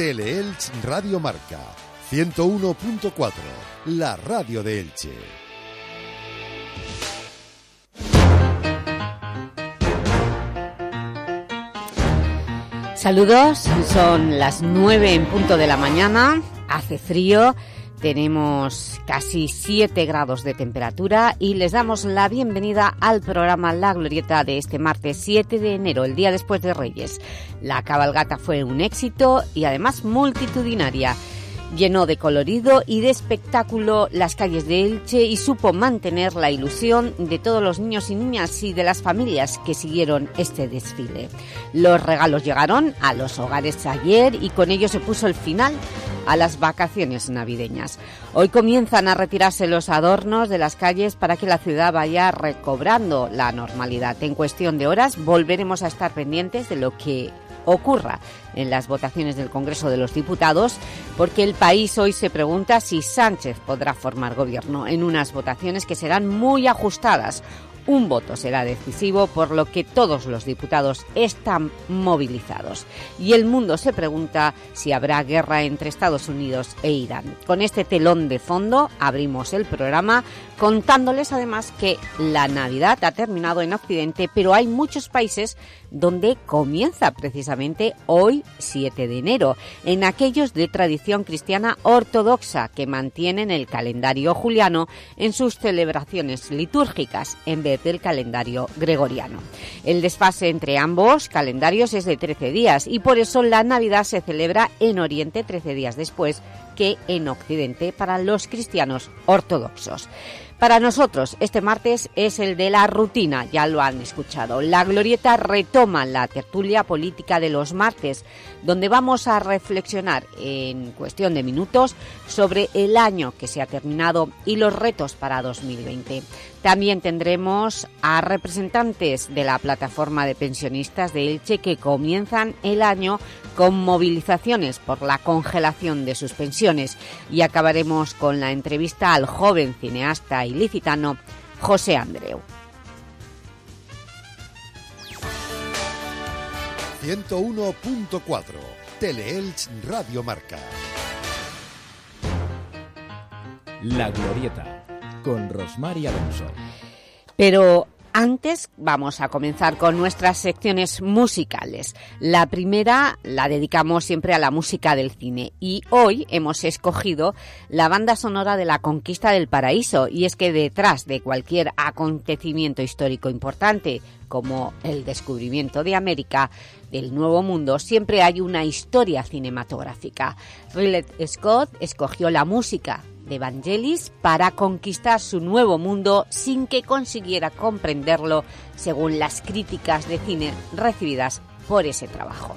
Teleelch Radio Marca 101.4, la radio de Elche. Saludos, son las nueve en punto de la mañana, hace frío, tenemos casi 7 grados de temperatura y les damos la bienvenida al programa La Glorieta de este martes 7 de enero, el día después de Reyes. La cabalgata fue un éxito y además multitudinaria. Llenó de colorido y de espectáculo las calles de Elche y supo mantener la ilusión de todos los niños y niñas y de las familias que siguieron este desfile. Los regalos llegaron a los hogares ayer y con ello se puso el final a las vacaciones navideñas. Hoy comienzan a retirarse los adornos de las calles para que la ciudad vaya recobrando la normalidad. En cuestión de horas volveremos a estar pendientes de lo que ocurra en las votaciones del Congreso de los Diputados, porque el país hoy se pregunta si Sánchez podrá formar gobierno en unas votaciones que serán muy ajustadas. Un voto será decisivo, por lo que todos los diputados están movilizados. Y el mundo se pregunta si habrá guerra entre Estados Unidos e Irán. Con este telón de fondo abrimos el programa contándoles además que la Navidad ha terminado en Occidente, pero hay muchos países donde comienza precisamente hoy 7 de enero, en aquellos de tradición cristiana ortodoxa que mantienen el calendario juliano en sus celebraciones litúrgicas en vez del calendario gregoriano. El desfase entre ambos calendarios es de 13 días y por eso la Navidad se celebra en Oriente 13 días después que en Occidente para los cristianos ortodoxos. Para nosotros, este martes es el de la rutina, ya lo han escuchado. La Glorieta retoma la tertulia política de los martes, donde vamos a reflexionar en cuestión de minutos sobre el año que se ha terminado y los retos para 2020. También tendremos a representantes de la plataforma de pensionistas de Elche que comienzan el año con movilizaciones por la congelación de sus pensiones y acabaremos con la entrevista al joven cineasta ilicitano José Andreu. 101.4 Teleelch Radio Marca. La Glorieta con Rosmar Alonso. Pero antes vamos a comenzar con nuestras secciones musicales. La primera la dedicamos siempre a la música del cine y hoy hemos escogido la banda sonora de la Conquista del Paraíso y es que detrás de cualquier acontecimiento histórico importante como el descubrimiento de América, del Nuevo Mundo, siempre hay una historia cinematográfica. Ridley Scott escogió la música de Evangelis para conquistar su nuevo mundo sin que consiguiera comprenderlo según las críticas de cine recibidas por ese trabajo.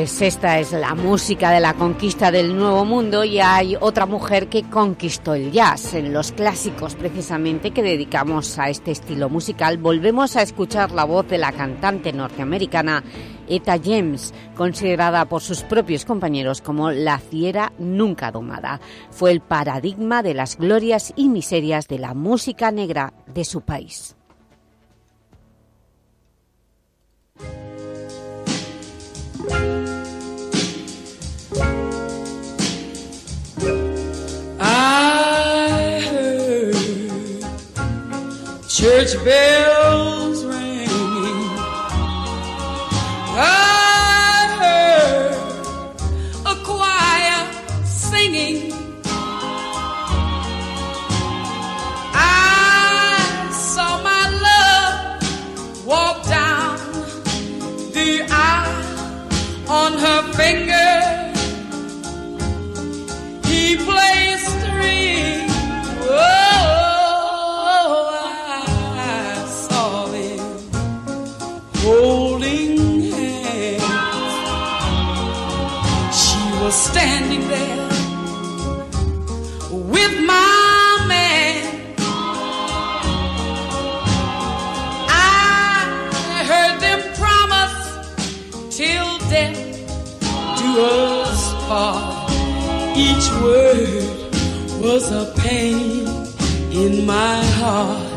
Pues esta es la música de la conquista del Nuevo Mundo y hay otra mujer que conquistó el jazz. En los clásicos, precisamente, que dedicamos a este estilo musical, volvemos a escuchar la voz de la cantante norteamericana Eta James, considerada por sus propios compañeros como la fiera nunca domada. Fue el paradigma de las glorias y miserias de la música negra de su país. Church bells ringing. I heard a choir singing. I saw my love walk down the aisle on her finger. He plays standing there with my man. I heard them promise till death do us part. Each word was a pain in my heart.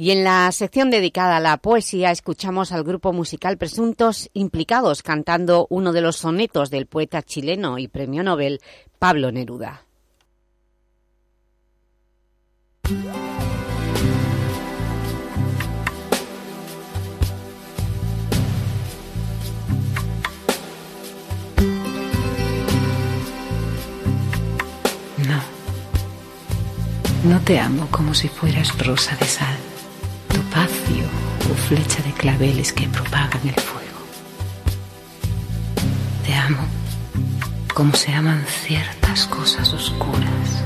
Y en la sección dedicada a la poesía escuchamos al grupo musical Presuntos Implicados cantando uno de los sonetos del poeta chileno y premio Nobel Pablo Neruda. No. No te amo como si fueras rosa de sal, flecha de claveles que propagan el fuego. Te amo como se aman ciertas cosas oscuras,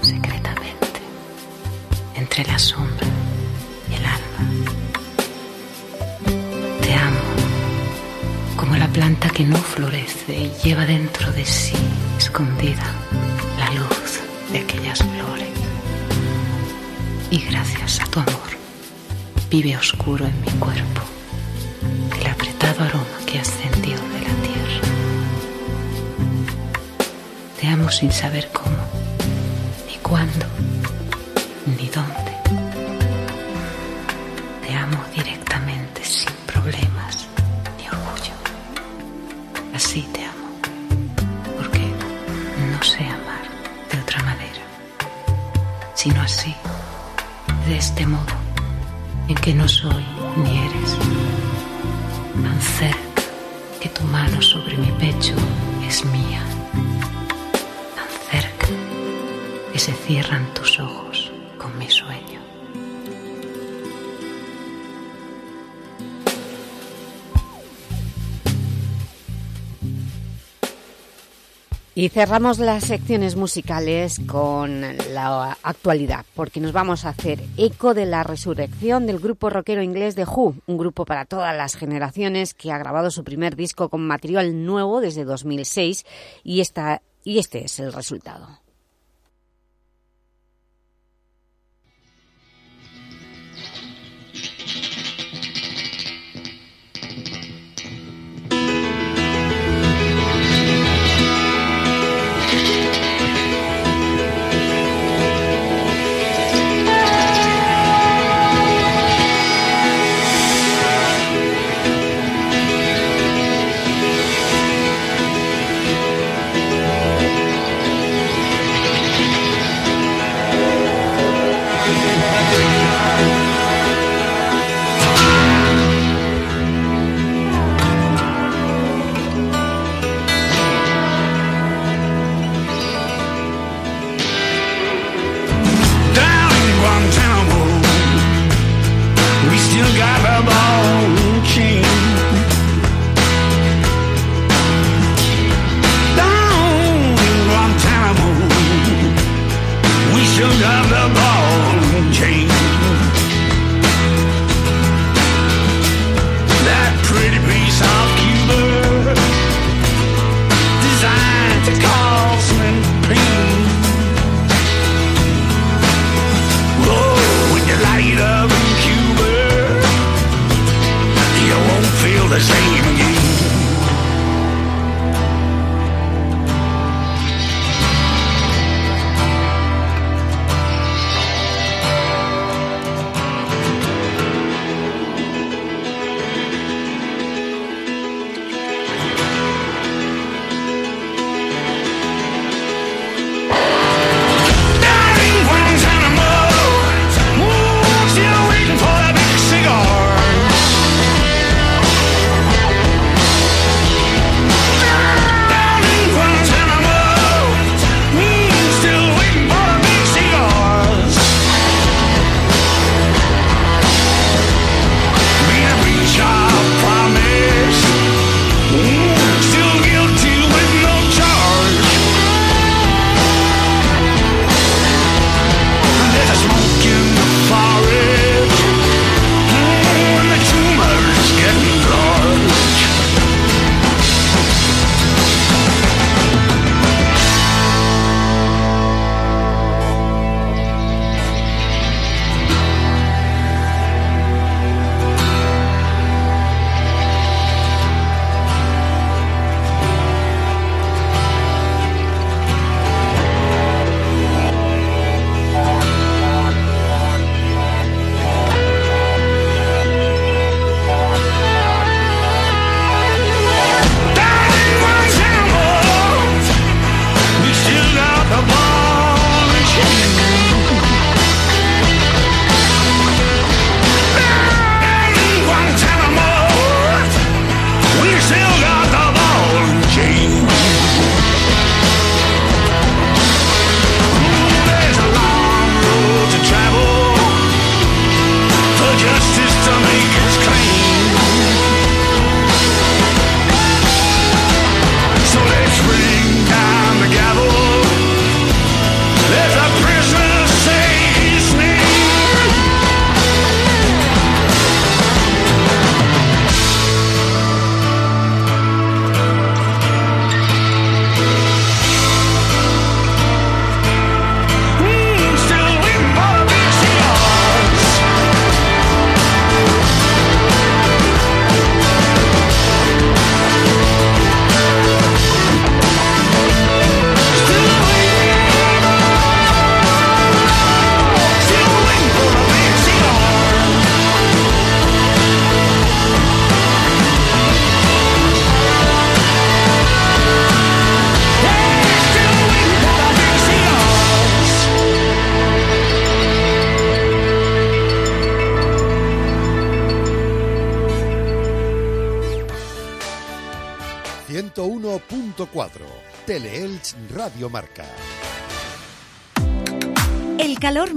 secretamente, entre la sombra y el alma. Te amo como la planta que no florece y lleva dentro de sí, escondida, la luz de aquellas flores. Y gracias a tu amor, vive oscuro en mi cuerpo el apretado aroma que ha ascendido de la tierra. Te amo sin saber cómo, Y cerramos las secciones musicales con la actualidad, porque nos vamos a hacer eco de la resurrección del grupo rockero inglés The Who, un grupo para todas las generaciones que ha grabado su primer disco con material nuevo desde 2006 y, esta, y este es el resultado.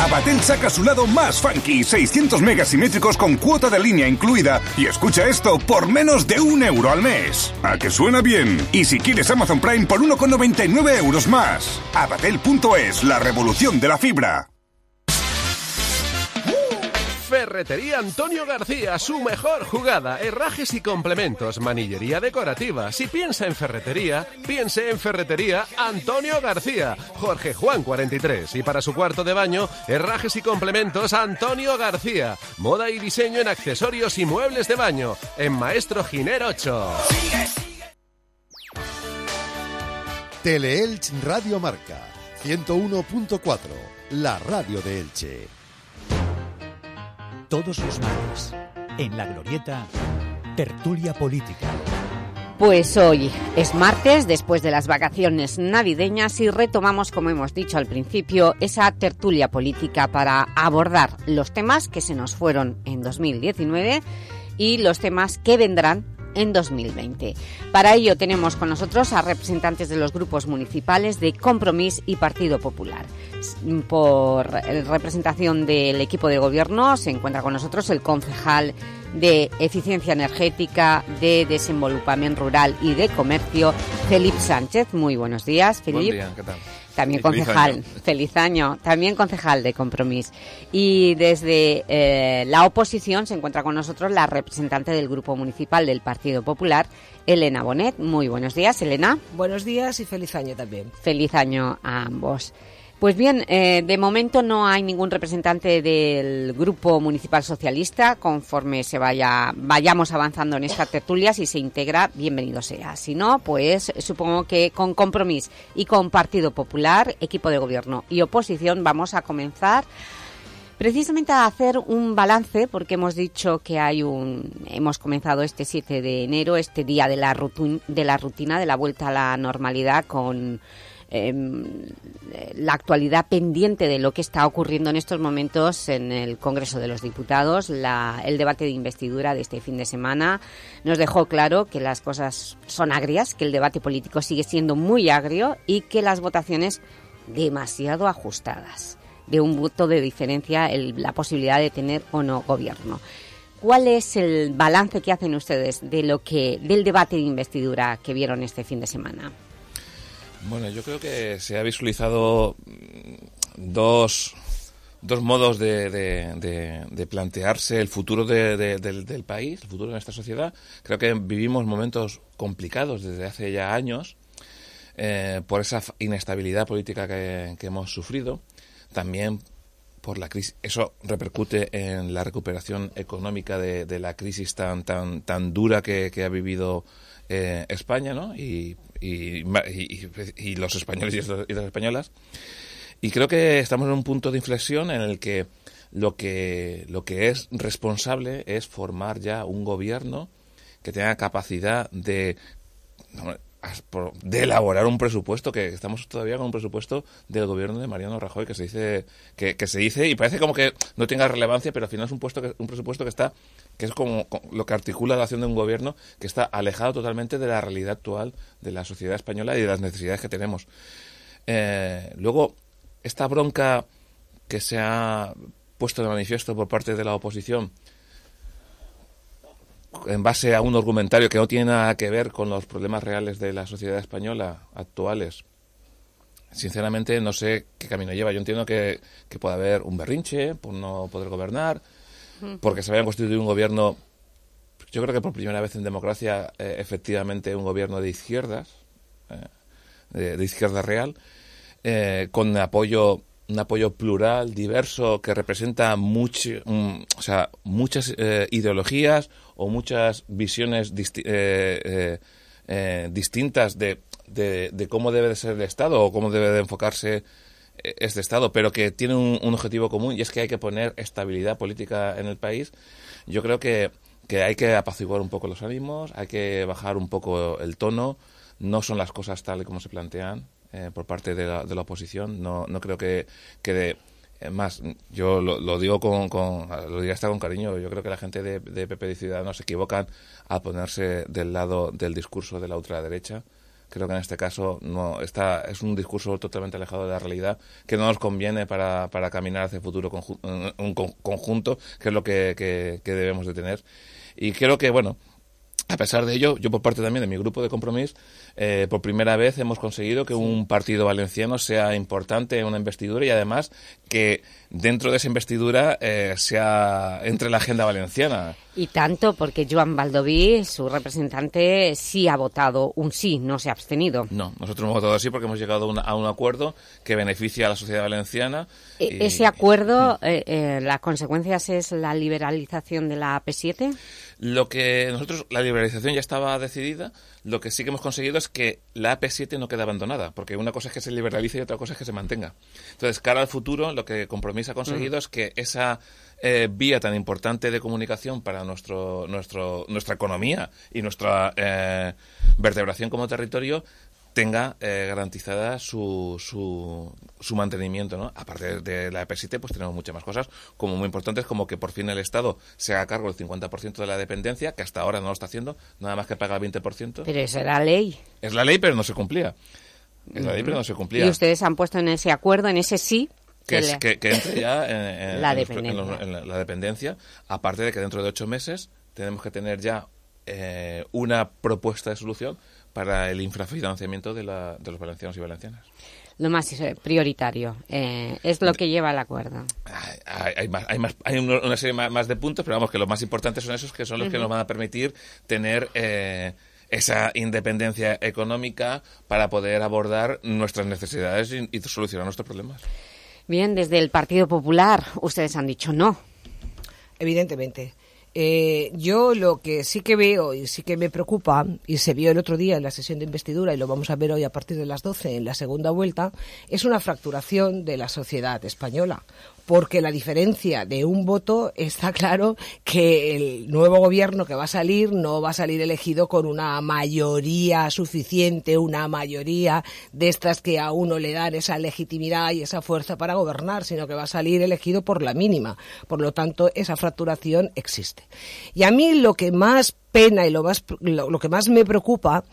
Abatel saca su lado más funky, 600 megas simétricos con cuota de línea incluida y escucha esto por menos de un euro al mes. ¿A que suena bien? Y si quieres Amazon Prime por 1,99 euros más. Abatel.es, la revolución de la fibra. Ferretería Antonio García, su mejor jugada, herrajes y complementos, manillería decorativa. Si piensa en ferretería, piense en Ferretería Antonio García, Jorge Juan 43. Y para su cuarto de baño, herrajes y complementos Antonio García. Moda y diseño en accesorios y muebles de baño, en Maestro Giner 8. Teleelch Radio Marca 101.4. La radio de Elche. Todos los martes, en la glorieta, tertulia política. Pues hoy es martes, después de las vacaciones navideñas, y retomamos, como hemos dicho al principio, esa tertulia política para abordar los temas que se nos fueron en 2019 y los temas que vendrán en 2020. Para ello tenemos con nosotros a representantes de los grupos municipales de Compromís y Partido Popular. Por representación del equipo de gobierno se encuentra con nosotros el concejal de Eficiencia Energética, de Desenvolupamiento Rural y de Comercio, Felipe Sánchez. Muy buenos días, Felipe. Buen día, ¿qué tal? También feliz concejal, año. feliz año, también concejal de Compromís. Y desde eh, la oposición se encuentra con nosotros la representante del Grupo Municipal del Partido Popular, Elena Bonet. Muy buenos días, Elena. Buenos días y feliz año también. Feliz año a ambos. Pues bien, eh, de momento no hay ningún representante del Grupo Municipal Socialista. Conforme se vaya vayamos avanzando en esta tertulia, si se integra, bienvenido sea. Si no, pues supongo que con compromiso y con Partido Popular, equipo de gobierno y oposición, vamos a comenzar precisamente a hacer un balance, porque hemos dicho que hay un... Hemos comenzado este 7 de enero, este día de la, rutin- de la rutina, de la vuelta a la normalidad con em, la actualidad pendiente de lo que está ocurriendo en estos momentos en el Congreso de los Diputados. La- el debate de investidura de este fin de semana nos dejó claro que las cosas son agrias, que el debate político sigue siendo muy agrio y que las votaciones demasiado ajustadas. De un voto de diferencia la posibilidad de tener o no gobierno. ¿Cuál es el balance que hacen ustedes de lo que del debate de investidura que vieron este fin de semana? Bueno, yo creo que se ha visualizado mm, dos, dos modos de, de- de- plantearse el futuro de- de- del, del país, el futuro de nuestra sociedad. Creo que vivimos momentos complicados desde hace ya años eh, por esa inestabilidad política que, hemos sufrido. También por la crisis, eso repercute en la recuperación económica de, de la crisis tan tan tan dura que, que ha vivido eh, España, ¿no? Y, y, y- y- y los españoles y, las españolas. Y creo que estamos en un punto de inflexión en el que lo que lo que es responsable es formar ya un gobierno que tenga capacidad de de elaborar un presupuesto que estamos todavía con un presupuesto del gobierno de Mariano Rajoy que se dice que, se dice y parece como que no tenga relevancia pero al final es un puesto que, un presupuesto que está que es como, co- lo que articula la acción de un gobierno que está alejado totalmente de la realidad actual de la sociedad española y de las necesidades que tenemos. Eh, luego esta bronca que se ha puesto de manifiesto por parte de la oposición en base a un argumentario que no tiene nada que ver con los problemas reales de la sociedad española actuales. Sinceramente no sé qué camino lleva. Yo entiendo que, que puede haber un berrinche por no poder gobernar, porque se había constituido un gobierno, yo creo que por primera vez en democracia, eh, efectivamente un gobierno de izquierdas, eh, de, de izquierda real, eh, con apoyo un apoyo plural, diverso, que representa mucho, mm, o sea, muchas eh, ideologías o muchas visiones eh, eh, eh, distintas de, cómo debe de ser el Estado o cómo debe de enfocarse este Estado, pero que tiene un, objetivo común y es que hay que poner estabilidad política en el país. Yo creo que, hay que apaciguar un poco los ánimos, hay que bajar un poco el tono. No son las cosas tal y como se plantean eh, por parte de la, de la oposición. No, no creo que, que de, más, yo lo, lo digo con, con, lo diría hasta con cariño. Yo creo que la gente de, de PP y Ciudadanos se equivocan a ponerse del lado del discurso de la ultraderecha. Creo que en este caso no está es un discurso totalmente alejado de la realidad que no nos conviene para, para caminar hacia el futuro conju- un con- conjunto, que es lo que, que, que debemos de tener. Y creo que, bueno, a pesar de ello, yo por parte también de mi grupo de compromiso, eh, por primera vez hemos conseguido que un partido valenciano sea importante en una investidura y además que dentro de esa investidura eh, sea entre la agenda valenciana. Y tanto porque Joan Baldoví, su representante, sí ha votado un sí, no se ha abstenido. No, nosotros hemos votado así porque hemos llegado a, una- a un acuerdo que beneficia a la sociedad valenciana. E- y- Ese acuerdo, eh, eh, las consecuencias es la liberalización de la AP7. Lo que nosotros, la liberalización ya estaba decidida, lo que sí que hemos conseguido es que la AP7 no quede abandonada, porque una cosa es que se liberalice y otra cosa es que se mantenga. Entonces, cara al futuro, lo que Compromís ha conseguido Mm. es que esa eh, vía tan importante de comunicación para nuestro, nuestro, nuestra economía y nuestra eh, vertebración como territorio tenga eh, garantizada su, su, su mantenimiento, ¿no? Aparte de la EP7, pues tenemos muchas más cosas, como muy importantes, como que por fin el Estado se haga cargo del 50% de la dependencia, que hasta ahora no lo está haciendo, nada más que paga el 20%. Pero esa era ley. Es la ley, pero no se cumplía. Es la ley, pero no se cumplía. Y ustedes han puesto en ese acuerdo, en ese sí, que, es, le- que, que entre ya en, en- La dependencia. en los- en la, la dependencia, aparte de que dentro de ocho meses tenemos que tener ya eh, una propuesta de solución para el infrafinanciamiento de, la, de los valencianos y valencianas. lo más eh, prioritario. eh, es lo que lleva el acuerdo. Hay, hay más, hay, más, hay una serie más, más de puntos, pero vamos, que los más importantes son esos que son los que nos van a permitir tener eh, esa independencia económica para poder abordar nuestras necesidades y, y solucionar nuestros problemas. Bien, desde el Partido Popular, ustedes han dicho no. Evidentemente. Eh, yo lo que sí que veo y sí que me preocupa, y se vio el otro día en la sesión de investidura y lo vamos a ver hoy a partir de las 12 en la segunda vuelta, es una fracturación de la sociedad española. Porque la diferencia de un voto está claro que el nuevo gobierno que va a salir no va a salir elegido con una mayoría suficiente, una mayoría de estas que a uno le dan esa legitimidad y esa fuerza para gobernar, sino que va a salir elegido por la mínima. Por lo tanto, esa fracturación existe. Y a mí lo que más pena y lo más lo, que más me preocupa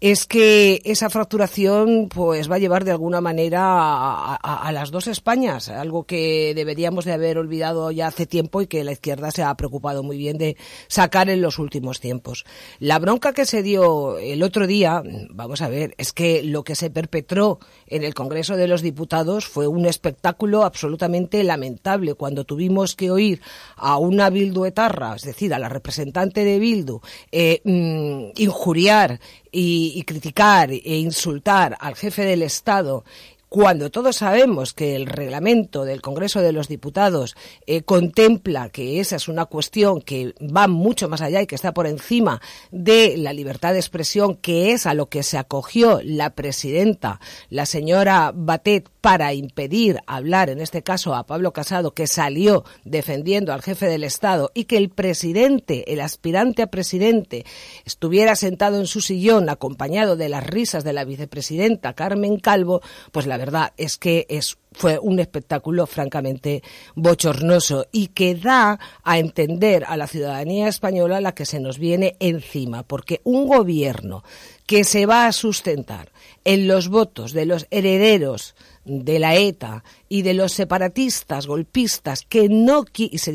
es que esa fracturación pues va a llevar de alguna manera a, las dos Españas, algo que deberíamos de haber olvidado ya hace tiempo y que la izquierda se ha preocupado muy bien de sacar en los últimos tiempos. La bronca que se dio el otro día, vamos a ver, es que lo que se perpetró en el Congreso de los Diputados fue un espectáculo absolutamente lamentable cuando tuvimos que oír a una Bildu etarra, es decir, a la representante de Bildu, eh, mm, injuriar y, y criticar e insultar al jefe del Estado cuando todos sabemos que el reglamento del Congreso de los Diputados eh, contempla que esa es una cuestión que va mucho más allá y que está por encima de la libertad de expresión, que es a lo que se acogió la presidenta, la señora Batet, para impedir hablar, en este caso a Pablo Casado, que salió defendiendo al jefe del Estado, y que el presidente, el aspirante a presidente, estuviera sentado en su sillón acompañado de las risas de la vicepresidenta Carmen Calvo, pues la verdad es que es fue un espectáculo francamente bochornoso y que da a entender a la ciudadanía española la que se nos viene encima, porque un gobierno que se va a sustentar en los votos de los herederos de la ETA y de los separatistas, golpistas, que no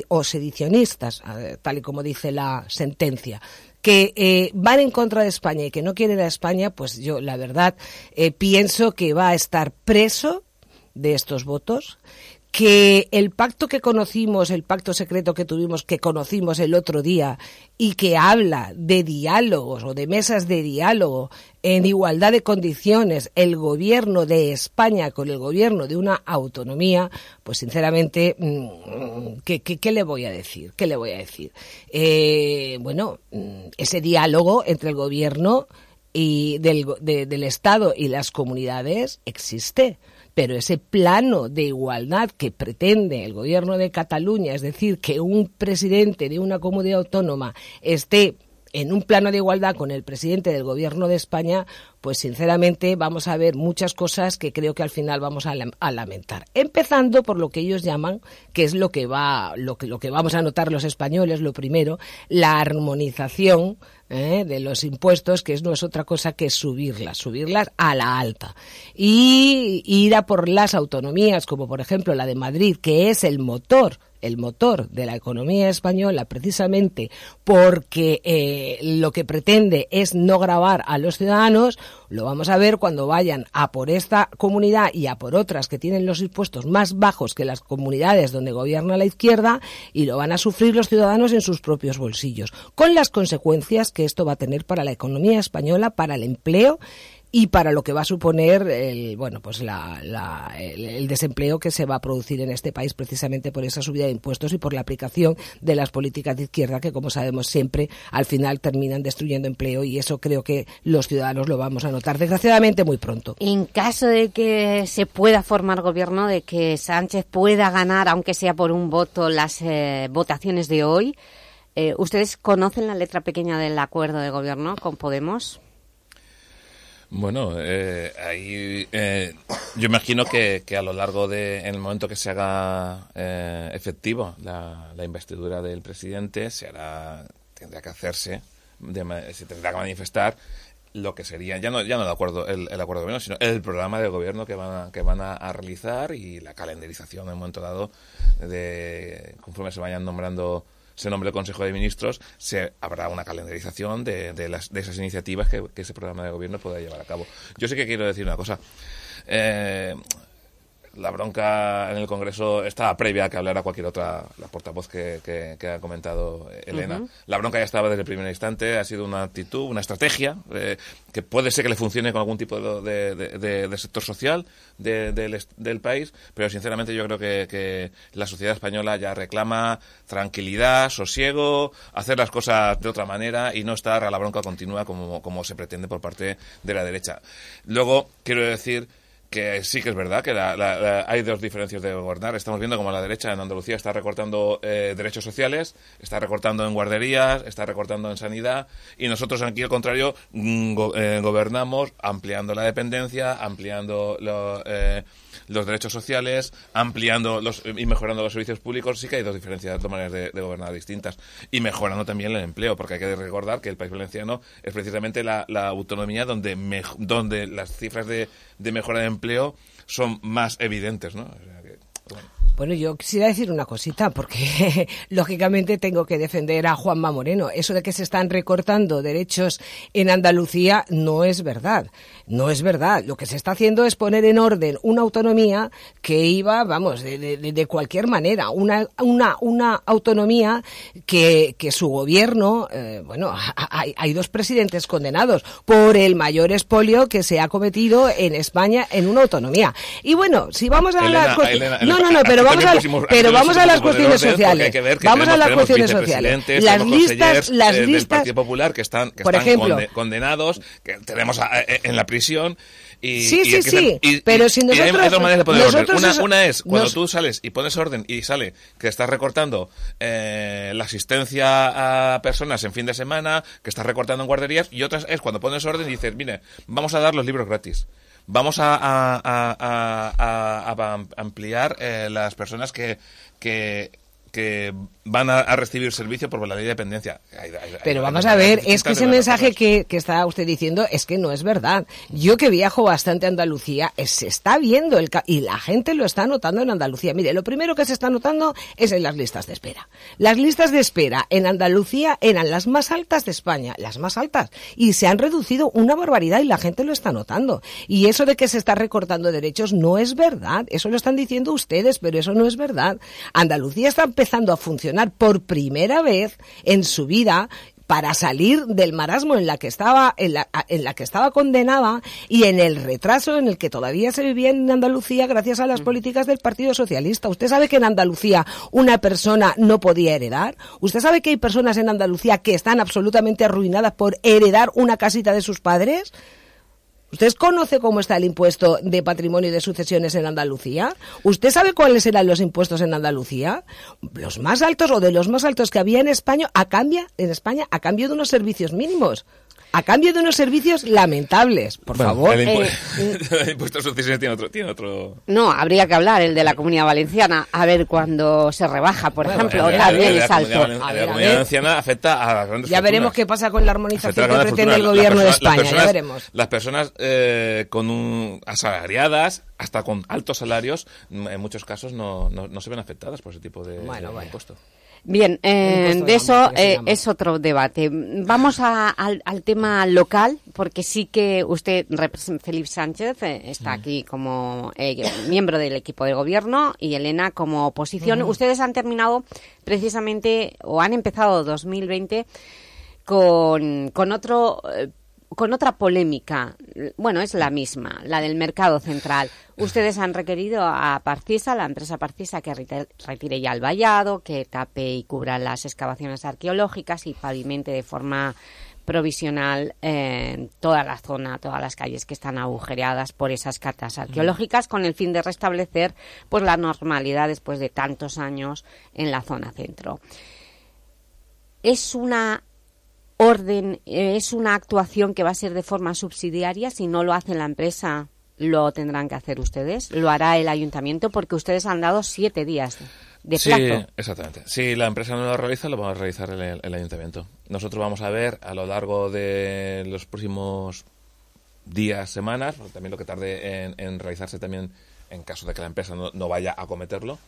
o sedicionistas, tal y como dice la sentencia, que eh, van en contra de España y que no quieren a España, pues yo la verdad eh, pienso que va a estar preso de estos votos, que el pacto que conocimos, el pacto secreto que tuvimos, que conocimos el otro día, y que habla de diálogos o de mesas de diálogo en igualdad de condiciones, el gobierno de España con el gobierno de una autonomía, pues sinceramente, mm, ¿qué, qué, le voy a decir? ¿Qué le voy a decir? Eh, bueno, mm, ese diálogo entre el gobierno y del, de- del Estado y las comunidades existe. Pero ese plano de igualdad que pretende el gobierno de Cataluña, es decir, que un presidente de una comunidad autónoma esté en un plano de igualdad con el presidente del gobierno de España, pues sinceramente vamos a ver muchas cosas que creo que al final vamos a, lam- a lamentar. Empezando por lo que ellos llaman, que es lo que va, lo que, lo que vamos a notar los españoles, lo primero, la armonización ¿eh? de los impuestos, que no es otra cosa que subirlas, subirlas a la alta. Y ir a por las autonomías, como por ejemplo la de Madrid, que es el motor el motor de la economía española precisamente porque eh, lo que pretende es no grabar a los ciudadanos, lo vamos a ver cuando vayan a por esta comunidad y a por otras que tienen los impuestos más bajos que las comunidades donde gobierna la izquierda y lo van a sufrir los ciudadanos en sus propios bolsillos, con las consecuencias que esto va a tener para la economía española, para el empleo y para lo que va a suponer el bueno pues la- el desempleo que se va a producir en este país precisamente por esa subida de impuestos y por la aplicación de las políticas de izquierda que como sabemos siempre al final terminan destruyendo empleo y eso creo que los ciudadanos lo vamos a notar desgraciadamente muy pronto. En caso de que se pueda formar gobierno, de que Sánchez pueda ganar, aunque sea por un voto, las eh, votaciones de hoy, eh, ¿ustedes conocen la letra pequeña del acuerdo de gobierno con Podemos? Bueno, eh, ahí eh, yo imagino que, que a lo largo de, en el momento que se haga eh, efectivo la, la investidura del presidente, se hará, tendrá que hacerse, de se tendrá que manifestar lo que sería, ya no, ya no el acuerdo, el, acuerdo de gobierno, sino el programa de gobierno que van a, que van a, a realizar y la calendarización en un momento dado de conforme se vayan nombrando se nombre el Consejo de Ministros, se habrá una calendarización de, de, las, de esas iniciativas que, ese programa de gobierno pueda llevar a cabo. Yo sí que quiero decir una cosa. Eh, la bronca en el Congreso estaba previa a que hablara cualquier otra, la portavoz que, que- que ha comentado Elena. La bronca ya estaba desde el primer instante, ha sido una actitud, una estrategia, eh, que puede ser que le funcione con algún tipo de, de- de- de sector social de- del, país, pero sinceramente yo creo que, que la sociedad española ya reclama tranquilidad, sosiego, hacer las cosas de otra manera y no estar a la bronca continua como, como se pretende por parte de la derecha. Luego, quiero decir que sí que es verdad que la- la- la- hay dos diferencias de gobernar. Estamos viendo como la derecha en Andalucía está recortando eh, derechos sociales, está recortando en guarderías, está recortando en sanidad y nosotros aquí al contrario mm, eh, gobernamos ampliando la dependencia, ampliando lo- eh, los derechos sociales, ampliando los, y mejorando los servicios públicos. Sí que hay dos diferencias, dos maneras de, de gobernar distintas y mejorando también el empleo, porque hay que recordar que el país valenciano es precisamente la, autonomía donde, mej- donde las cifras de, de mejora de empleo son más evidentes, ¿no? O sea que, bueno. Bueno, yo quisiera decir una cosita, porque lógicamente tengo que defender a Juanma Moreno. Eso de que se están recortando derechos en Andalucía no es verdad. No es verdad. Lo que se está haciendo es poner en orden una autonomía que iba, vamos, de, de- de cualquier manera. Una, una, una autonomía que, que su gobierno, eh, bueno, hay, hay dos presidentes condenados por el mayor expolio que se ha cometido en España en una autonomía. Y bueno, si vamos a Elena, las Elena, no, no, no, pero vamos a, pusimos- pero vamos a las cuestiones sociales. que ver que Vamos a las cuestiones sociales. Las tenemos listas, las eh, del listas. Partido Popular que están, que Por están ejemplo. conde- condenados, que tenemos a- eh, en la prisión. Y, Sí, y sí, sí, y- pero si y hay- hay, nosotros- dos maneras de poner orden. nosotros Una, una es cuando nos- tú sales y pones orden y sale que estás recortando eh, la asistencia a personas en fin de semana, que estás recortando en guarderías, y otras es cuando pones orden y dices, mire, vamos a dar los libros gratis. Vamos a, a- a- a- a- a ampliar eh, las personas que, que, que van a, a recibir servicio por la ley de dependencia. Hay- hay- hay- Pero vamos a ver, es que ese mensaje que, que está usted diciendo es que no es verdad. Yo que viajo bastante a Andalucía, eh, se está viendo el ca- y la gente lo está notando en Andalucía. Mire, lo primero que se está notando es en las listas de espera. Las listas de espera en Andalucía eran las más altas de España, las más altas, y se han reducido una barbaridad y la gente lo está notando. Y eso de que se está recortando derechos no es verdad. Eso lo están diciendo ustedes, pero eso no es verdad. Andalucía está empezando a funcionar por primera vez en su vida para salir del marasmo en la que estaba, en la, en la que estaba condenada y en el retraso en el que todavía se vivía en Andalucía gracias a las políticas del Partido Socialista. ¿Usted sabe que en Andalucía una persona no podía heredar? ¿Usted sabe que hay personas en Andalucía que están absolutamente arruinadas por heredar una casita de sus padres? ¿Usted conoce cómo está el impuesto de patrimonio y de sucesiones en Andalucía? ¿Usted sabe cuáles eran los impuestos en Andalucía? Los más altos o de los más altos que había en España a cambio, en España a cambio de unos servicios mínimos. A cambio de unos servicios lamentables, por Bueno, favor. El, impu- Eh, el impuesto de sucesiones tiene otro, tiene otro. No, habría que hablar el de la Comunidad Valenciana, a ver cuando se rebaja, por Bueno, ejemplo, el- el- también el- es la alto. La Comunidad ver. Valenciana afecta a las grandes Ya veremos qué pasa con la armonización que pretende el gobierno de personas- España. las Ya personas- veremos. Las personas eh, con un, asalariadas, hasta con altos salarios, en muchos casos no, no, no se ven afectadas por ese tipo de, Bueno, de bueno. impuesto. Bien, eh, de de eso eh, es otro debate. Vamos a- al, al tema local, porque sí que usted, Felipe Sánchez, eh, está aquí como eh, miembro del equipo de gobierno y Elena como oposición. Ustedes han terminado precisamente, o han empezado 2020 con, con otro... con otra polémica, bueno, es la misma, la del mercado central. Ustedes han requerido a Parcisa, la empresa Parcisa, que retire ya el vallado, que tape y cubra las excavaciones arqueológicas y pavimente de forma provisional eh, toda la zona, todas las calles que están agujereadas por esas catas arqueológicas con el fin de restablecer pues la normalidad después de tantos años en la zona centro. Es una orden, eh, es una actuación que va a ser de forma subsidiaria. Si no lo hace la empresa, lo tendrán que hacer ustedes. Lo hará el ayuntamiento porque ustedes han dado siete días de sí, plazo. exactamente. Si la empresa no lo realiza, lo va a realizar el, el ayuntamiento. Nosotros vamos a ver a lo largo de los próximos días, semanas, también lo que tarde en, en realizarse también en caso de que la empresa no, no vaya a cometerlo,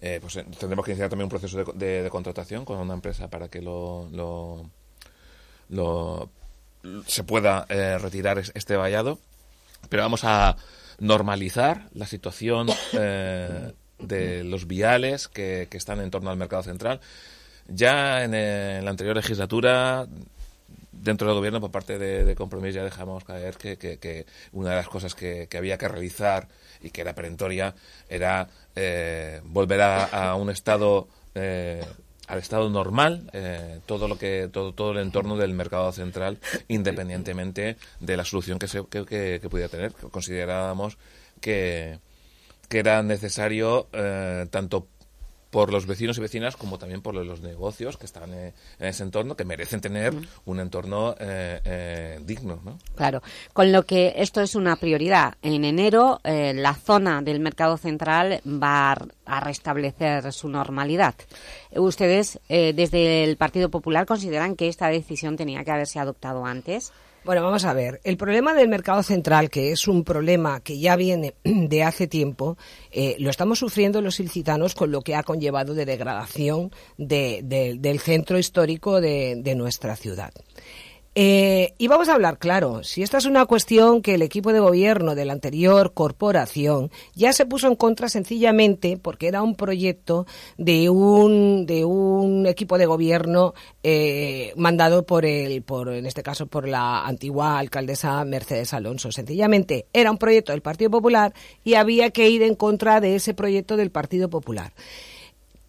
eh, pues eh, tendremos que iniciar también un proceso de, de- de contratación con una empresa para que lo, lo, lo- se pueda eh, retirar es- este vallado. Pero vamos a normalizar la situación eh, de los viales que, que están en torno al mercado central. Ya en, eh, la anterior legislatura, dentro del gobierno, por parte de, de ya dejamos caer que, que- una de las cosas que, que había que realizar y que era perentoria era volver a, a un estado al estado normal eh, todo lo que todo todo el entorno del mercado central independientemente de la solución que se que, que- pudiera tener. Considerábamos que que era necesario eh, tanto por los vecinos y vecinas como también por los negocios que están eh, en ese entorno que merecen tener un entorno eh, eh, digno ¿no? Claro, con lo que esto es una prioridad. En enero eh, la zona del mercado central va a- a restablecer su normalidad. Ustedes, eh, desde el Partido Popular, consideran que esta decisión tenía que haberse adoptado antes. Bueno, vamos a ver. El problema del mercado central, que es un problema que ya viene de hace tiempo, eh, lo estamos sufriendo los ilicitanos con lo que ha conllevado de degradación de- de- del centro histórico de nuestra ciudad. Eh, y vamos a hablar claro, si esta es una cuestión que el equipo de gobierno de la anterior corporación ya se puso en contra sencillamente porque era un proyecto de un, de un equipo de gobierno eh, mandado por el, por, en este caso por la antigua alcaldesa Mercedes Alonso. Sencillamente era un proyecto del Partido Popular y había que ir en contra de ese proyecto del Partido Popular.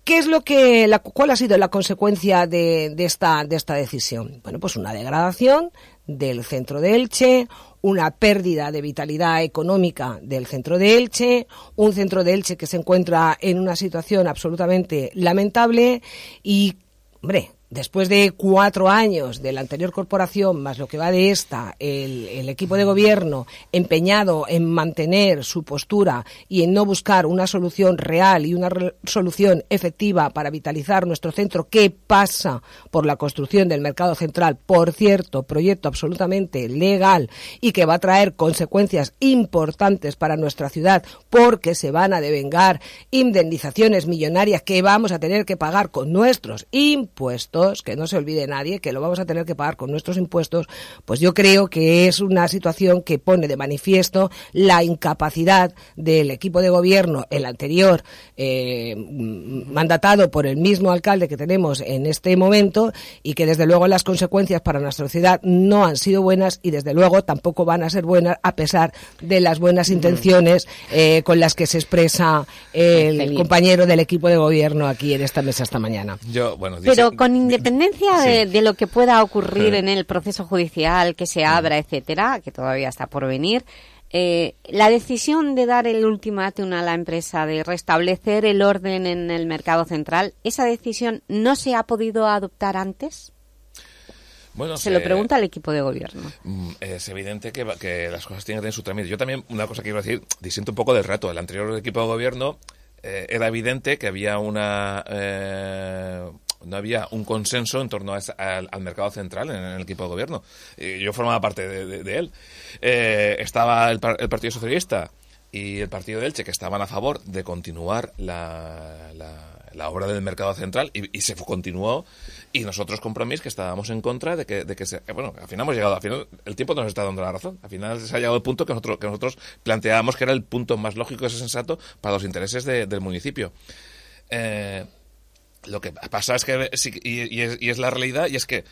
¿Qué es lo que, la, cuál ha sido la consecuencia de, de esta, de esta decisión? Bueno, pues una degradación del centro de Elche, una pérdida de vitalidad económica del centro de Elche, un centro de Elche que se encuentra en una situación absolutamente lamentable y, hombre, después de cuatro años de la anterior corporación, más lo que va de esta, el, el equipo de gobierno empeñado en mantener su postura y en no buscar una solución real y una solución efectiva para vitalizar nuestro centro, que pasa por la construcción del mercado central, por cierto, proyecto absolutamente legal y que va a traer consecuencias importantes para nuestra ciudad porque se van a devengar indemnizaciones millonarias que vamos a tener que pagar con nuestros impuestos impuestos, que no se olvide nadie, que lo vamos a tener que pagar con nuestros impuestos, pues yo creo que es una situación que pone de manifiesto la incapacidad del equipo de gobierno, el anterior, eh, mandatado por el mismo alcalde que tenemos en este momento, y que desde luego las consecuencias para nuestra sociedad no han sido buenas y desde luego tampoco van a ser buenas a pesar de las buenas intenciones eh, con las que se expresa el compañero del equipo de gobierno aquí en esta mesa esta mañana. Yo, bueno, dice- Pero con independencia Sí. de, de lo que pueda ocurrir Sí. en el proceso judicial que se abra, etcétera, que todavía está por venir, eh, la decisión de dar el ultimátum a la empresa de restablecer el orden en el mercado central, ¿esa decisión no se ha podido adoptar antes? bueno, Se lo pregunta al equipo de gobierno. Mm, Es evidente que, que las cosas tienen que tener su trámite. Yo también, una cosa que iba a decir, disiento un poco del rato. El anterior equipo de gobierno eh, era evidente que había una. eh, no había un consenso en torno a esa- al, mercado central en, el equipo de gobierno. Y yo formaba parte de, él. Eh, estaba el, el Partido Socialista y el Partido de Elche que estaban a favor de continuar la, la- obra del mercado central y, se continuó y nosotros compromis que estábamos en contra de que, de que se, eh, bueno al final hemos llegado al final el tiempo nos está dando la razón al final se ha llegado al punto que nosotros que nosotros planteábamos que era el punto más lógico y sensato para los intereses de- del municipio Eh, lo que pasa es que y, y es, y es la realidad y es que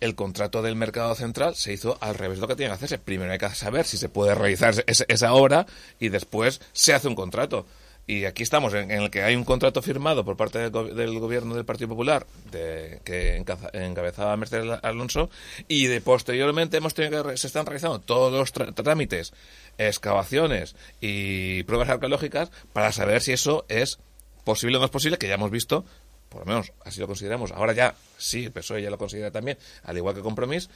el contrato del mercado central se hizo al revés de lo que tiene que hacerse. Primero hay que saber si se puede realizar esa obra y después se hace un contrato. Y aquí estamos en, el que hay un contrato firmado por parte del, go- del gobierno del Partido Popular de, que encabezaba Mercedes Alonso y de posteriormente hemos tenido que se están realizando todos los trámites, excavaciones y pruebas arqueológicas para saber si eso es posible o no es posible, que ya hemos visto por lo menos así lo consideramos. Ahora ya, sí, el PSOE ya lo considera también, al igual que Compromís,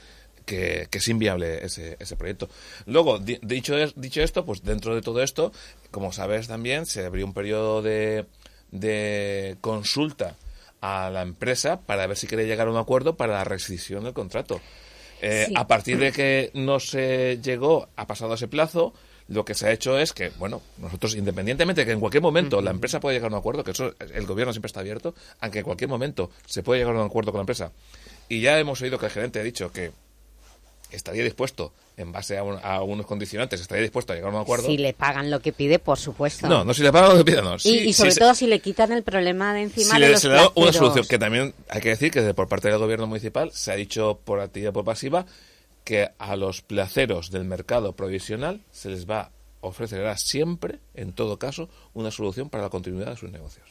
que, que es inviable ese, ese proyecto. Luego, di- dicho, es- dicho esto, pues dentro de todo esto, como sabes también, se abrió un periodo de, de consulta a la empresa para ver si quería llegar a un acuerdo para la rescisión del contrato. Eh, Sí. A partir de que no se llegó, ha pasado ese plazo, lo que se ha hecho es que, bueno, nosotros, independientemente de que en cualquier momento la empresa puede llegar a un acuerdo, que eso el gobierno siempre está abierto, aunque en cualquier momento se puede llegar a un acuerdo con la empresa. Y ya hemos oído que el gerente ha dicho que estaría dispuesto, en base a, un- a unos condicionantes, estaría dispuesto a llegar a un acuerdo. Si le pagan lo que pide, por supuesto. No, no si le pagan lo que pida, no. y, sobre todo si le quitan el problema de encima si de le, los se le da una solución, que también hay que decir que por parte del gobierno municipal se ha dicho por activa y por pasiva que a los placeros del mercado provisional se les va a ofrecerá siempre, en todo caso, una solución para la continuidad de sus negocios.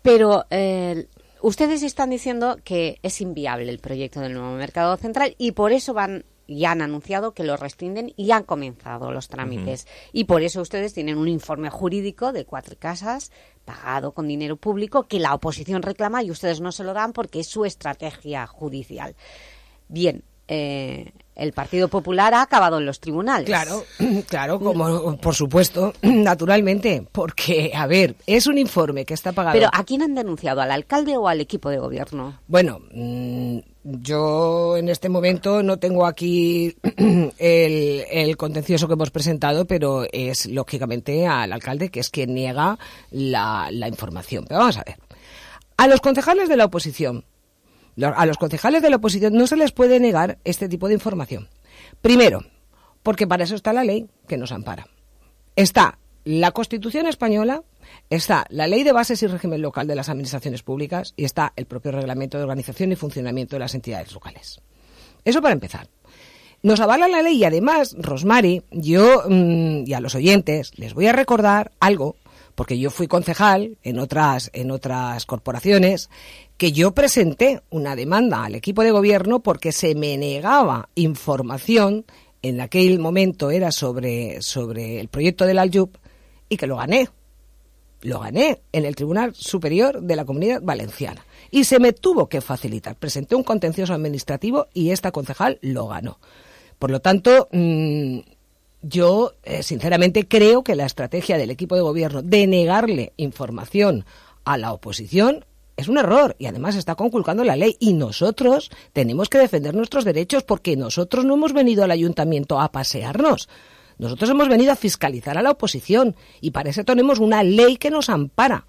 Pero eh, ustedes están diciendo que es inviable el proyecto del nuevo mercado central y por eso van y han anunciado que lo restringen y han comenzado los trámites. Y por eso ustedes tienen un informe jurídico de cuatro casas pagado con dinero público que la oposición reclama y ustedes no se lo dan porque es su estrategia judicial. Bien, eh, el Partido Popular ha acabado en los tribunales. Claro, claro, como por supuesto, naturalmente, porque, a ver, es un informe que está pagado. Pero ¿a quién han denunciado? ¿Al alcalde o al equipo de gobierno? Bueno, mm, yo en este momento no tengo aquí el, el contencioso que hemos presentado, pero es lógicamente al alcalde, que es quien niega la, la información. Pero vamos a ver. A los concejales de la oposición, a los concejales de la oposición no se les puede negar este tipo de información. Primero, porque para eso está la ley que nos ampara. Está la Constitución española, está la Ley de Bases y Régimen Local de las Administraciones Públicas y está el propio Reglamento de Organización y Funcionamiento de las Entidades Locales. Eso para empezar. Nos avala la ley y además, Rosmary, yo mm, y a los oyentes les voy a recordar algo, porque yo fui concejal en otras, en otras corporaciones, que yo presenté una demanda al equipo de gobierno porque se me negaba información, en aquel momento era sobre, sobre el proyecto del Aljub, y que lo gané. Lo gané en el Tribunal Superior de la Comunidad Valenciana. Y se me tuvo que facilitar. Presenté un contencioso administrativo y esta concejal lo ganó. Por lo tanto, mm, yo eh, sinceramente creo que la estrategia del equipo de gobierno de negarle información a la oposición es un error y además está conculcando la ley y nosotros tenemos que defender nuestros derechos porque nosotros no hemos venido al ayuntamiento a pasearnos. Nosotros hemos venido a fiscalizar a la oposición y para eso tenemos una ley que nos ampara.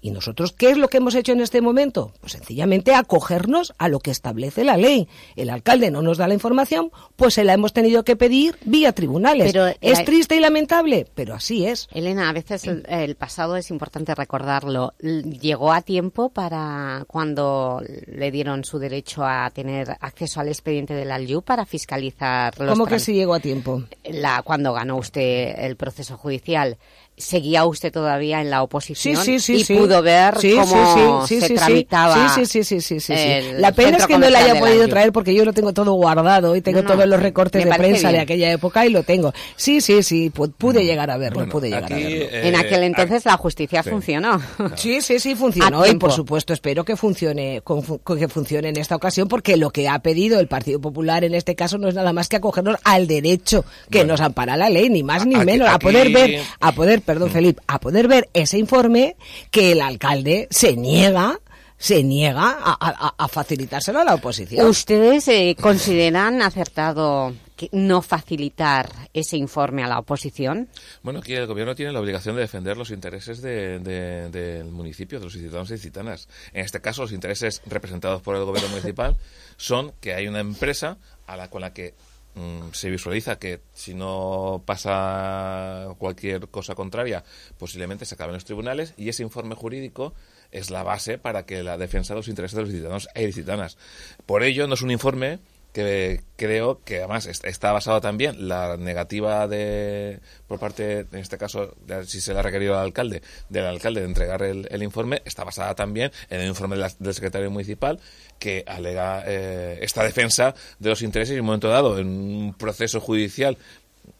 ¿Y nosotros qué es lo que hemos hecho en este momento? Pues sencillamente acogernos a lo que establece la ley. El alcalde no nos da la información, pues se la hemos tenido que pedir vía tribunales. Pero, es eh, triste y lamentable, pero así es. Elena, a veces el, el pasado es importante recordarlo. ¿Llegó a tiempo para cuando le dieron su derecho a tener acceso al expediente del ALYU para fiscalizar los ¿Cómo que si llegó a tiempo? la, cuando ganó usted el proceso judicial, ¿seguía usted todavía en la oposición? sí, sí, y pudo ver cómo sí, sí, se tramitaba. Sí, sí, sí, sí, sí, sí. el La pena es que no la haya podido traer porque yo lo tengo todo guardado y tengo No, todos los recortes de prensa de aquella época y lo tengo. Sí, sí, sí, pu- pude llegar a verlo, Bueno, pude llegar a verlo. eh, En aquel entonces la justicia sí. funcionó. Sí, sí, sí, funcionó y por supuesto espero que funcione, con- que funcione en esta ocasión porque lo que ha pedido el Partido Popular en este caso no es nada más que acogernos al derecho que Bueno. nos ampara la ley, ni más ni Aquí- menos, a poder ver, a poder, perdón Felipe, a poder ver ese informe que el alcalde se niega, se niega a, a- a facilitárselo a la oposición. ¿Ustedes eh, consideran acertado que no facilitar ese informe a la oposición? Bueno, aquí el gobierno tiene la obligación de defender los intereses de- de- del municipio, de los licitanos y licitanas. En este caso, los intereses representados por el gobierno municipal son que hay una empresa a la con la que mm, se visualiza que si no pasa cualquier cosa contraria, posiblemente se acabe en los tribunales y ese informe jurídico es la base para que la defensa de los intereses de los licitanos e licitanas. Por ello, no es un informe que creo que además est- está basado también la negativa de por parte en este caso si se le ha requerido al alcalde del alcalde de entregar el, el informe está basada también en el informe de la- del secretario municipal que alega eh, esta defensa de los intereses y en un momento dado en un proceso judicial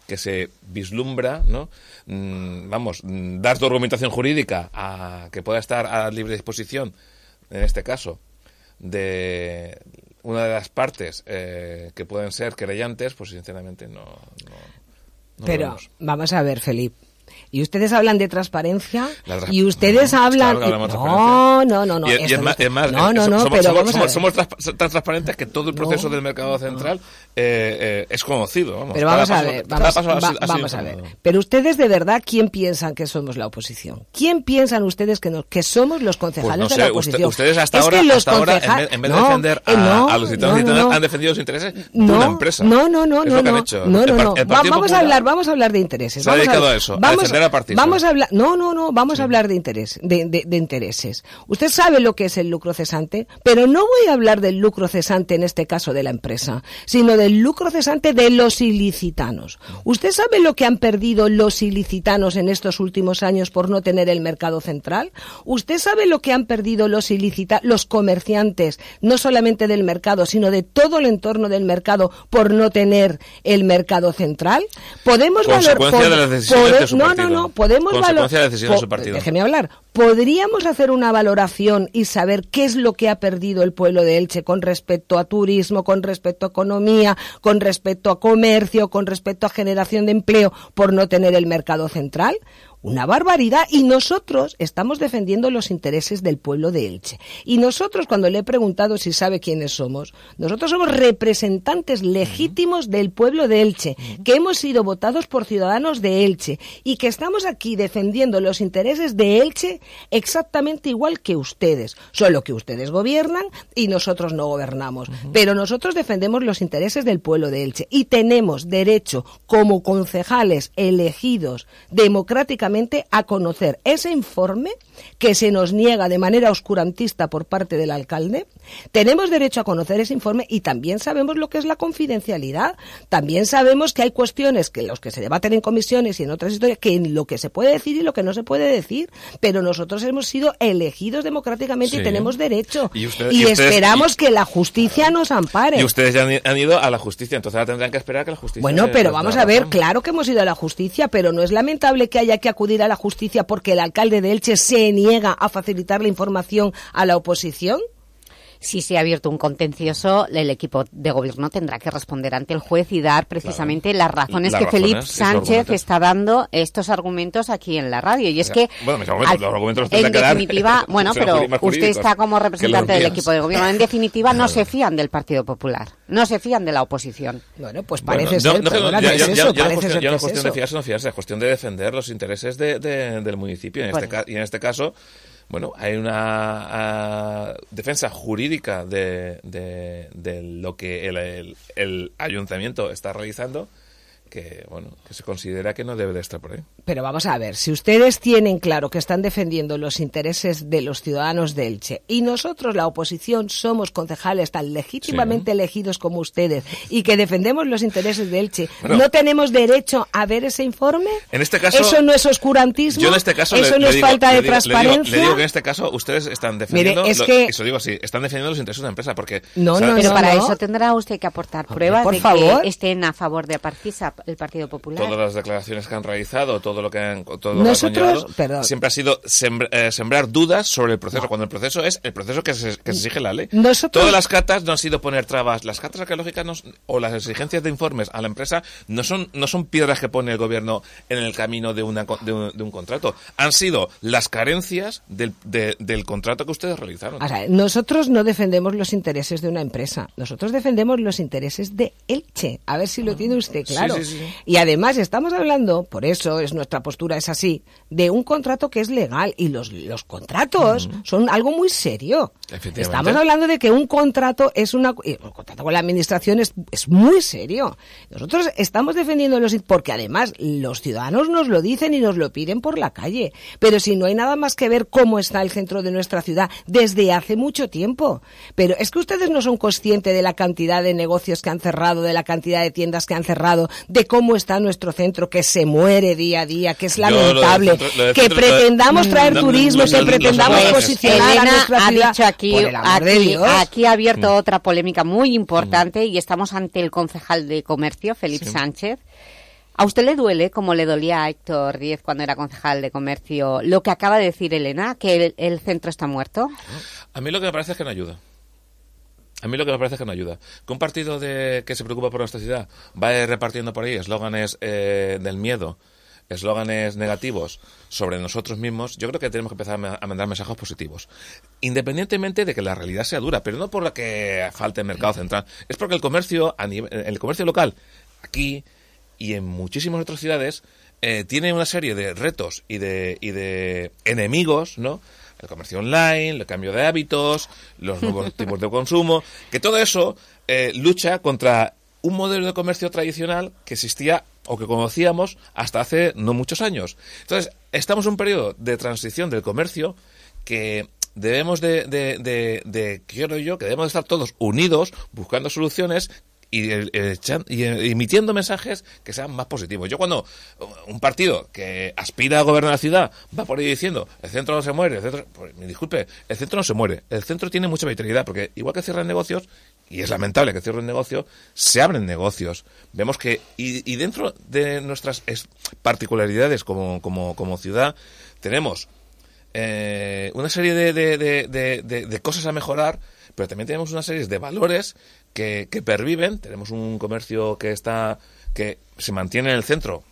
que se vislumbra, ¿no? Mm, vamos, mm, dar tu argumentación jurídica a que pueda estar a libre disposición, en este caso, de una de las partes eh, que pueden ser querellantes, pues sinceramente no. no- Pero vamos a ver, Felipe. Y ustedes hablan de transparencia y ustedes No, hablan claro no, no, no, no, Y, y es, no más, es- más, no, eh, no, no, somos, pero somos, somos- somos tan transparentes que todo el proceso del mercado central eh, eh, es conocido. Vamos, Pero vamos a ver, vamos, vamos a ver. Pero ustedes de verdad, ¿quién piensan que somos la oposición? ¿Quién piensan ustedes que, nos- que somos los concejales Pues no de sé, la usted- oposición? ustedes hasta Es ahora, que los hasta ahora en vez, de No, defender a, eh, no, a los ciudadanos no, no, no. han defendido los intereses de No, una empresa. no, no, no, no, no, no, no, no. vamos a hablar, vamos a hablar de intereses. se ha dedicado a, eso, a defender a. Vamos a hablar, no, no, no, vamos a hablar de interés, de, de- de intereses. Usted sabe lo que es el lucro cesante, pero no voy a hablar del lucro cesante en este caso de la empresa, sino del lucro cesante de los ilicitanos. ¿Usted sabe lo que han perdido los ilicitanos en estos últimos años por no tener el mercado central? ¿Usted sabe lo que han perdido los ilicita los comerciantes, no solamente del mercado, sino de todo el entorno del mercado por no tener el mercado central? Podemos valor- Consecuencia de las decisiones de su no, partido. No, no, podemos Consecuencia valor- de las decisiones de su po-. Déjeme hablar. ¿Podríamos hacer una valoración y saber qué es lo que ha perdido el pueblo de Elche con respecto a turismo, con respecto a economía, con respecto a comercio, con respecto a generación de empleo por no tener el mercado central? Una barbaridad. Y nosotros estamos defendiendo los intereses del pueblo de Elche. Y nosotros cuando le he preguntado si sabe quiénes somos, nosotros somos representantes legítimos del pueblo de Elche, que hemos sido votados por ciudadanos de Elche y que estamos aquí defendiendo los intereses de Elche exactamente igual que ustedes, solo que ustedes gobiernan y nosotros no gobernamos. Pero nosotros defendemos los intereses del pueblo de Elche y tenemos derecho como concejales elegidos democráticamente a conocer ese informe que se nos niega de manera oscurantista por parte del alcalde. Tenemos derecho a conocer ese informe y también sabemos lo que es la confidencialidad. También sabemos que hay cuestiones que los que se debaten en comisiones y en otras historias que en lo que se puede decir y lo que no se puede decir, pero nosotros hemos sido elegidos democráticamente y tenemos derecho Y usted- y y ustedes- esperamos y- que la justicia nos ampare. Y ustedes ya han, han ido a la justicia, entonces ahora tendrán que esperar a que la justicia. Bueno, pero vamos a ver, razón. claro que hemos ido a la justicia, pero no es lamentable que haya que acudir a la justicia porque el alcalde de Elche se niega a facilitar la información a la oposición. Si se ha abierto un contencioso, el equipo de gobierno tendrá que responder ante el juez y dar precisamente las razones Las que razones Felipe Sánchez está dando estos argumentos aquí en la radio. Y es que, Bueno, mis argumentos, al- los argumentos los en que definitiva, bueno, pero usted está como representante del equipo de gobierno. En definitiva, no se fían del Partido Popular, no se fían de la oposición. Bueno, pues parece no- ser, ya- no es cuestión- de fiarse o no fiarse, es cuestión de defender los intereses de- de- del municipio. En, este, Bueno. y en este caso, bueno, hay una ah, defensa jurídica de, de, de lo que el, el- el ayuntamiento está realizando que, bueno, que se considera que no debe de estar por ahí. Pero vamos a ver, si ustedes tienen claro que están defendiendo los intereses de los ciudadanos de Elche y nosotros, la oposición, somos concejales tan legítimamente elegidos como ustedes y que defendemos los intereses de Elche, Bueno. ¿no tenemos derecho a ver ese informe? En este caso- ¿Eso no es oscurantismo? Yo en este caso ¿Eso le- no le es digo- falta de digo- le digo- transparencia? Le digo, que en este caso ustedes están defendiendo, Mire, es lo- que- lo digo así, están defendiendo los intereses de la empresa porque No, ¿sabes? no, Pero no, para no. eso tendrá usted que aportar pruebas por de favor. que estén a favor de Aparcisa, el Partido Popular. todas las declaraciones que han realizado, todo lo que han, todo lo que Nosotros- han conllevado, perdón. siempre ha sido sembr- eh, sembrar dudas sobre el proceso, cuando el proceso es el proceso que se, que se exige la ley. Nosotros- Todas las cartas no han sido poner trabas. Las cartas arqueológicas no o las exigencias de informes a la empresa no son, no son piedras que pone el gobierno en el camino de, una, co- de, un, de un contrato. Han sido las carencias del, de- del contrato que ustedes realizaron. O sea, nosotros no defendemos los intereses de una empresa, nosotros defendemos los intereses de Elche. A ver si lo tiene usted claro. sí, sí, sí. Y además estamos hablando, por eso es nuestra postura es así, de un contrato que es legal y los, los contratos son algo muy serio. Estamos hablando de que un contrato es una un contrato con la administración es, es muy serio. Nosotros estamos defendiendo los porque además los ciudadanos nos lo dicen y nos lo piden por la calle. Pero si no hay nada más que ver cómo está el centro de nuestra ciudad desde hace mucho tiempo. Pero es que ustedes no son conscientes de la cantidad de negocios que han cerrado, de la cantidad de tiendas que han cerrado, de cómo está nuestro centro que se muere día a día, que es Yo lo del lamentable, centro- lo del que pretendamos traer no, turismo, no, que no, pretendamos no, no, posicionar a Elena nuestra ha ciudad. dicho aquí, Por el amor de aquí, Dios. aquí ha abierto Mm. otra polémica muy importante y estamos ante el concejal de comercio, Felipe Sí. Sánchez. ¿A usted le duele, como le dolía a Héctor Díez cuando era concejal de comercio, lo que acaba de decir Elena, que el, el centro está muerto? A mí lo que me parece es que no ayuda. A mí lo que me parece es que no ayuda. Que un partido de, que se preocupa por nuestra ciudad vaya repartiendo por ahí eslóganes eh, del miedo, eslóganes negativos sobre nosotros mismos, yo creo que tenemos que empezar a ma- a mandar mensajes positivos. Independientemente de que la realidad sea dura, pero no por la que falte mercado central. Es porque el comercio, a nivel, el comercio local, aquí y en muchísimas otras ciudades, eh, tiene una serie de retos y de, y de enemigos, ¿no? El comercio online, el cambio de hábitos, los nuevos tipos de consumo, que todo eso eh, lucha contra un modelo de comercio tradicional que existía o que conocíamos hasta hace no muchos años. Entonces, estamos en un periodo de transición del comercio que debemos de, de, de, de- quiero yo, que debemos de estar todos unidos buscando soluciones y, eh, echan- y, eh, emitiendo mensajes que sean más positivos. Yo cuando un partido que aspira a gobernar la ciudad va por ahí diciendo el centro no se muere, el centro, pues, disculpe, el centro no se muere, el centro tiene mucha vitalidad porque igual que cierran negocios, y es lamentable que cierren negocios, se abren negocios. Vemos que, y, dentro de nuestras es- particularidades como, como, como ciudad, tenemos eh, una serie de- de- de cosas a mejorar, pero también tenemos una serie de valores que, perviven. Tenemos un comercio que está que se mantiene en el centro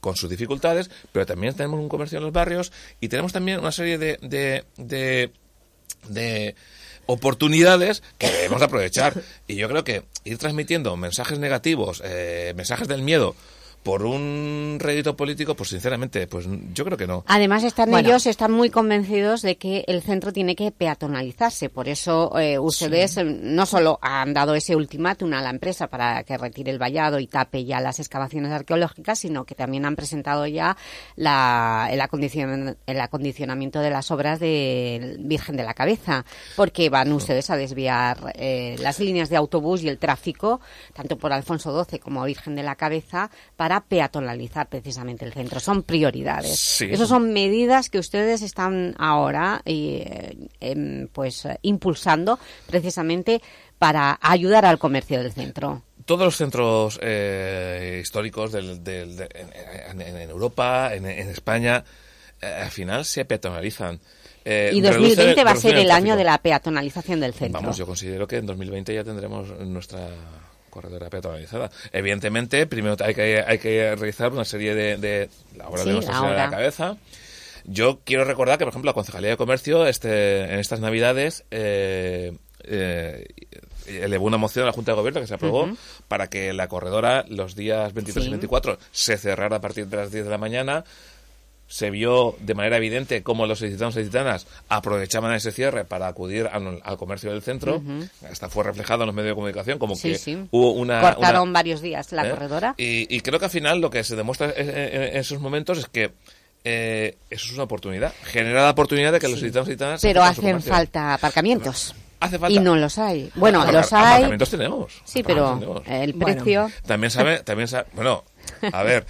con sus dificultades, pero también tenemos un comercio en los barrios y tenemos también una serie de, de, de, de oportunidades que debemos de aprovechar. Y yo creo que ir transmitiendo mensajes negativos, eh, mensajes del miedo, por un rédito político, pues sinceramente, pues yo creo que no. Además, están Bueno. ellos están muy convencidos de que el centro tiene que peatonalizarse. Por eso eh, ustedes no solo han dado ese ultimátum a la empresa para que retire el vallado y tape ya las excavaciones arqueológicas, sino que también han presentado ya la, el, acondicion- el acondicionamiento de las obras del Virgen de la Cabeza, porque van ustedes a desviar eh, las líneas de autobús y el tráfico, tanto por Alfonso XII como Virgen de la Cabeza, para peatonalizar precisamente el centro. Son prioridades. Sí. Esas son medidas que ustedes están ahora eh, em, pues eh, impulsando precisamente para ayudar al comercio del centro. todos los centros eh, históricos del, del- de- en, Europa, en, en España, eh, al final se peatonalizan. Eh, y reducen- 2020 va a ser el año tráfico. de la peatonalización del centro. Vamos, yo considero que en 2020 ya tendremos nuestra corredora peatonalizada. Evidentemente, primero hay que, hay que realizar una serie de, de la obra Sí, de Nuestra la de. Cabeza. Yo quiero recordar que, por ejemplo, la Concejalía de Comercio este, en estas Navidades eh, eh, elevó una moción a la Junta de Gobierno que se aprobó para que la corredora los días 23 Sí. y 24 se cerrara a partir de las 10 de la mañana se vio de manera evidente cómo los ilicitanos y ilicitanas aprovechaban ese cierre para acudir al, al comercio del centro. Ujú. Hasta fue reflejado en los medios de comunicación como Sí, que sí. hubo una... Cortaron una- varios días la ¿eh? corredora. Y, y creo que al final lo que se demuestra en, en- en esos momentos es que eh, eso es una oportunidad. Genera la oportunidad de que los ilicitanos y ilicitanas Pero hacen falta aparcamientos. Hace falta. Y no los hay. Bueno, los hay. Aparcamientos tenemos. Sí, pero tenemos. el Bueno. precio. También sabe, también sabe, bueno, a ver,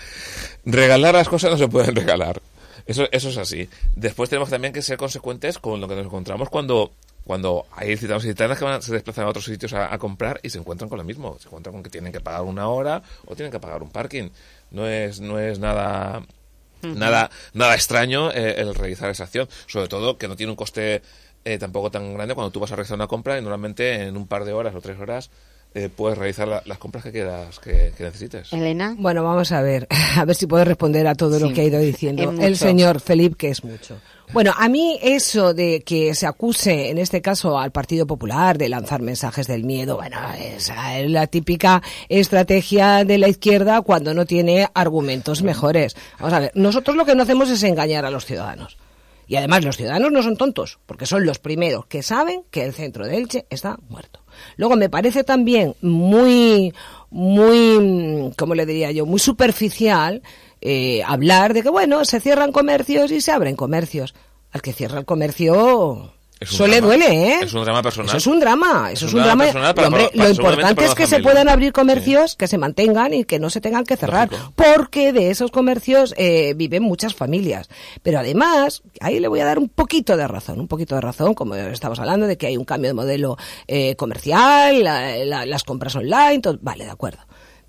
regalar las cosas no se pueden regalar. Eso, eso es así. Después tenemos también que ser consecuentes con lo que nos encontramos cuando, cuando hay citados y citanas que van- se desplazan a otros sitios a, a comprar y se encuentran con lo mismo. Se encuentran con que tienen que pagar una hora o tienen que pagar un parking. No es, no es nada, nada, nada extraño eh, el realizar esa acción. Sobre todo que no tiene un coste eh, tampoco tan grande cuando tú vas a realizar una compra y normalmente en un par de horas o tres horas eh, puedes realizar la- las compras que quieras que, que necesites. Elena. Bueno, vamos a ver, a ver si puedo responder a todo lo que ha ido diciendo el señor Felipe, que es mucho. Bueno, a mí eso de que se acuse, en este caso al Partido Popular, de lanzar mensajes del miedo, bueno, esa es la típica estrategia de la izquierda cuando no tiene argumentos mejores. Vamos a ver, nosotros lo que no hacemos es engañar a los ciudadanos. Y además los ciudadanos no son tontos, porque son los primeros que saben que el centro de Elche está muerto. Luego me parece también muy, muy, ¿cómo le diría yo? Muy superficial eh, hablar de que, bueno, se cierran comercios y se abren comercios. Al que cierra el comercio, Es un eso le drama. duele, ¿eh? Es un drama personal. Eso es un drama, eso Es un un drama drama. personal para- Hombre, para- lo importante es que se puedan abrir comercios, que se mantengan y que no se tengan que cerrar, Lógico. porque de esos comercios eh, viven muchas familias. Pero además, ahí le voy a dar un poquito de razón, un poquito de razón, como estamos hablando de que hay un cambio de modelo eh, comercial, la- la- las compras online, todo, vale, de acuerdo.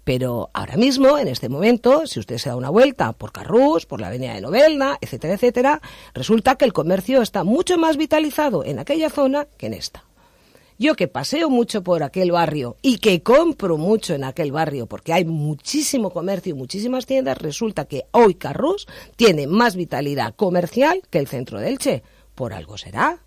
Pero ahora mismo, en este momento, si usted se da una vuelta por Carrús, por la avenida de Novelna, etcétera, etcétera, resulta que el comercio está mucho más vitalizado en aquella zona que en esta. Yo que paseo mucho por aquel barrio y que compro mucho en aquel barrio porque hay muchísimo comercio y muchísimas tiendas, resulta que hoy Carrús tiene más vitalidad comercial que el centro de Elche. Por algo será,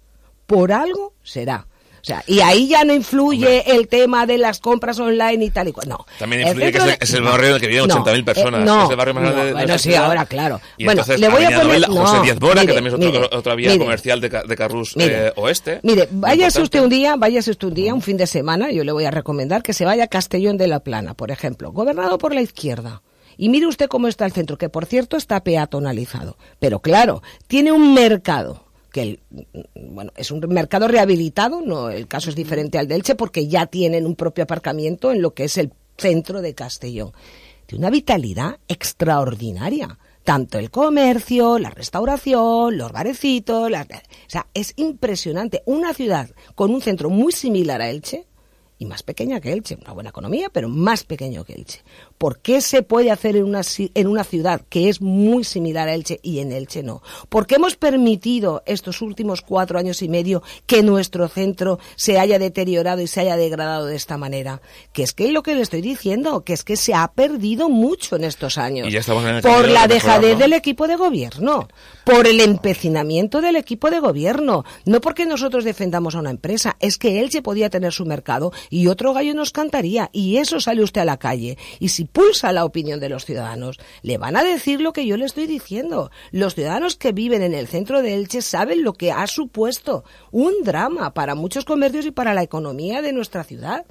por algo será. O sea, y ahí ya no influye el tema de las compras online y tal y cual. No. También El influye que es el- de- es el no, barrio en el que viven no, 80.000 personas. eh, no, Es el barrio más no, grande de- de Bueno, sí, ahora, claro. Y bueno, entonces, le voy a poner... Novelda, José Díaz Bora, que mire, también es mire, otro- otra vía mire. comercial de, de Carrús Mire, eh, Oeste. Mire, váyase usted un día, váyase usted un día, un fin de semana, yo le voy a recomendar que se vaya a Castellón de la Plana, por ejemplo, gobernado por la izquierda. Y mire usted cómo está el centro, que por cierto está peatonalizado. Pero claro, tiene un mercado que el- bueno, es un mercado rehabilitado, no, el caso es diferente al de Elche porque ya tienen un propio aparcamiento en lo que es el centro de Castellón. De una vitalidad extraordinaria. Tanto el comercio, la restauración, los barecitos, la- o sea, es impresionante. Una ciudad con un centro muy similar a Elche y más pequeña que Elche, una buena economía, pero más pequeño que Elche. ¿Por qué se puede hacer en una, en una ciudad que es muy similar a Elche y en Elche no? ¿Por qué hemos permitido estos últimos cuatro años y medio que nuestro centro se haya deteriorado y se haya degradado de esta manera? Que es que lo que le estoy diciendo, que es que se ha perdido mucho en estos años. Y ya estamos en el por la de dejadez del equipo de gobierno, por el empecinamiento del equipo de gobierno, no porque nosotros defendamos a una empresa, es que Elche podía tener su mercado y otro gallo nos cantaría y eso sale usted a la calle y si pulsa la opinión de los ciudadanos, le van a decir lo que yo le estoy diciendo. Los ciudadanos que viven en el centro de Elche saben lo que ha supuesto un drama para muchos comercios y para la economía de nuestra ciudad.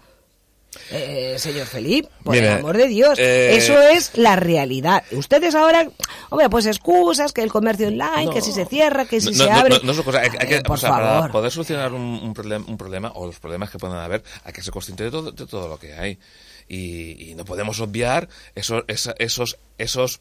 Eh, señor Felipe, por el amor de Dios, eh, eso es la realidad. Ustedes ahora, hombre, pues excusas, que el comercio online, No. que si se cierra, que si No, se no, abre. no, no es una cosa, hay, hay que, Eh, por o sea, para favor. poder solucionar un, un, problem- un problema o los problemas que puedan haber, hay que ser consciente de todo, de todo lo que hay. Y, no podemos obviar esos, esos, esos,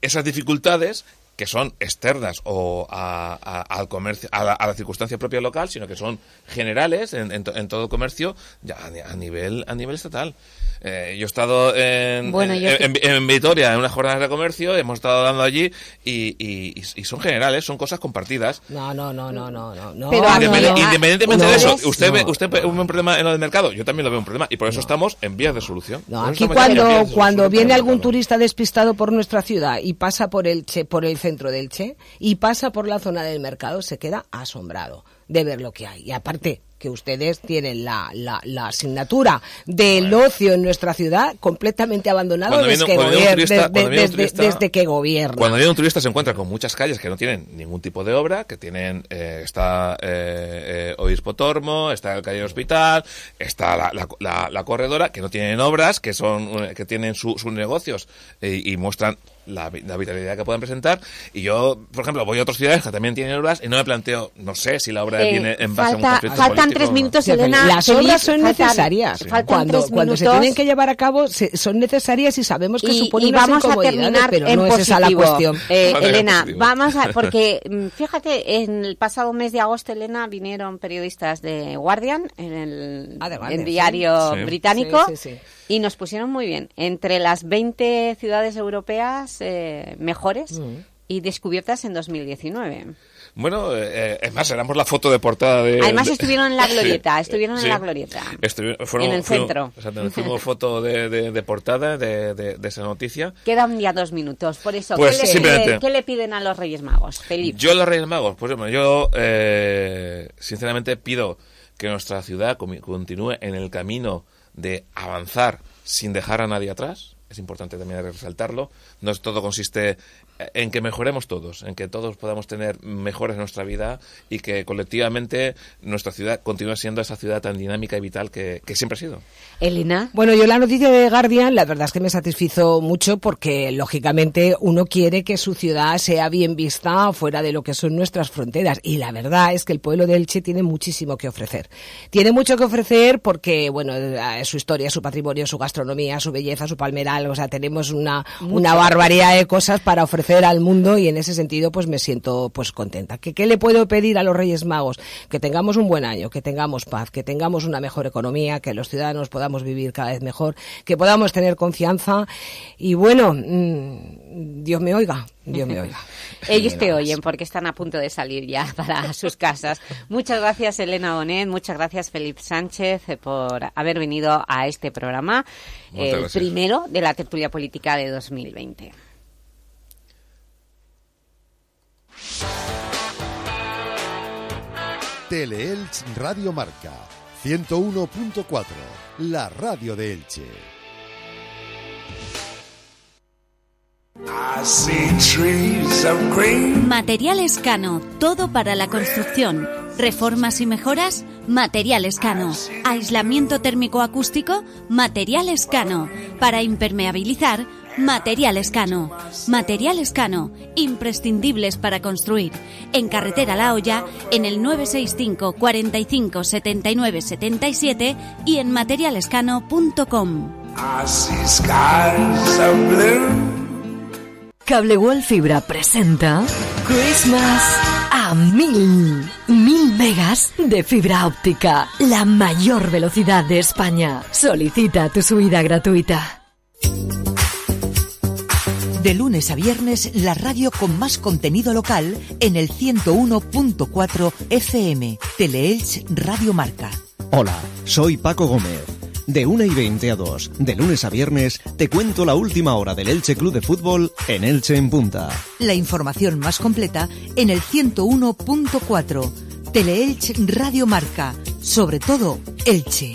esas dificultades que son externas o a, al comercio, a la, circunstancia propia local, sino que son generales en, en to- en todo comercio ya a nivel a nivel estatal. Eh, yo he estado en, Bueno, en, yo en- Vitoria en unas jornadas de comercio, hemos estado dando allí y, y- y- y son generales, son cosas compartidas. No, no, no, no, no, no. Pero no, independientemente no, de eso, no, usted, ve, no, usted ve un problema en lo del mercado, yo también lo veo un problema y por eso estamos en vías de solución. Aquí cuando, de cuando viene algún mercado. turista despistado por nuestra ciudad y pasa por el Che, por el centro del Che y pasa por la zona del mercado, se queda asombrado de ver lo que hay. Y aparte, que ustedes tienen la, la, la asignatura del ocio en nuestra ciudad completamente abandonado desde, viene- que cuando viene un gobier- turista- desde- turista- que gobierna. Cuando viene un turista se encuentra con muchas calles que no tienen ningún tipo de obra, que tienen, eh, está eh, eh, Obispo Tormo, está el calle del Hospital, está la, la- la- la corredora, que no tienen obras, que son, eh, que tienen su- sus negocios eh, y muestran la, vi- la vitalidad que pueden presentar. Y yo, por ejemplo, voy a otras ciudades que también tienen obras y no me planteo, no sé si la obra Eh, viene en base a un falta- conflicto faltan político tres no. minutos, Sí, Elena. Las Feliz, obras son faltan- necesarias. faltan Cuando, tres cuando se tienen que llevar a cabo, se- son necesarias y sabemos que y, suponen y vamos a terminar pero en no positivo. es esa la cuestión. Eh, Vale, Elena, vamos a, porque mm, fíjate, en el pasado mes de agosto, Elena, vinieron periodistas de Guardian, en el, Ah, Guardian, el diario sí. Sí. británico, Sí, sí, sí. Y nos pusieron muy bien. Entre las 20 ciudades europeas eh, mejores Mm. y descubiertas en 2019. Bueno, eh, es más, éramos la foto de portada de... Además de- estuvieron en la glorieta, Sí, estuvieron en sí. la glorieta. Estuvieron- fueron- En el centro. exacto, fuimos foto de, de- de portada de, de- esa noticia. Quedan ya dos minutos, por eso, Pues, ¿qué, le piden, qué le piden a los Reyes Magos? Felipe. Yo, los Reyes Magos, pues bueno, yo eh, sinceramente pido que nuestra ciudad continúe en el camino de avanzar sin dejar a nadie atrás. Es importante también resaltarlo. No es todo consiste en que mejoremos todos, en que todos podamos tener mejores nuestra vida y que colectivamente nuestra ciudad continúe siendo esa ciudad tan dinámica y vital que, que siempre ha sido. Elena. Bueno, yo la noticia de Guardian, la verdad es que me satisfizo mucho porque, lógicamente, uno quiere que su ciudad sea bien vista fuera de lo que son nuestras fronteras. Y la verdad es que el pueblo de Elche tiene muchísimo que ofrecer. Tiene mucho que ofrecer porque, bueno, eh, su historia, su patrimonio, su gastronomía, su belleza, su palmeral, o sea, tenemos una, una barbaridad de cosas para ofrecer al mundo y en ese sentido, pues me siento, pues contenta. ¿Que, ¿Qué le puedo pedir a los Reyes Magos? Que tengamos un buen año, que tengamos paz, que tengamos una mejor economía, que los ciudadanos podamos vivir cada vez mejor, que podamos tener confianza y bueno, mm, Dios me oiga, Dios me oiga. Ellos te oyen porque están a punto de salir ya para sus casas. Muchas gracias Elena Bonet, muchas gracias Felipe Sánchez eh, por haber venido a este programa, Muchas el gracias. primero de la tertulia política de 2020. Teleelch Radio Marca 101.4, la radio de Elche. Materiales Cano, todo para la construcción. Reformas y mejoras, Materiales Cano. Aislamiento térmico acústico, Materiales Cano. Para impermeabilizar, Materiales Cano. Materiales Cano, imprescindibles para construir. En carretera La Hoya, en el 965 45 79 77 y en materialescano.com. Cable World Fibra presenta Christmas a mil. Mil megas de fibra óptica. La mayor velocidad de España. Solicita tu subida gratuita. De lunes a viernes, la radio con más contenido local en el 101.4 FM. Teleelch Radio Marca. Hola, soy Paco Gómez. De 1 y 20 a 2, de lunes a viernes, te cuento la última hora del Elche Club de Fútbol en Elche en Punta. La información más completa en el 101.4. Teleelch Radio Marca. Sobre todo, Elche.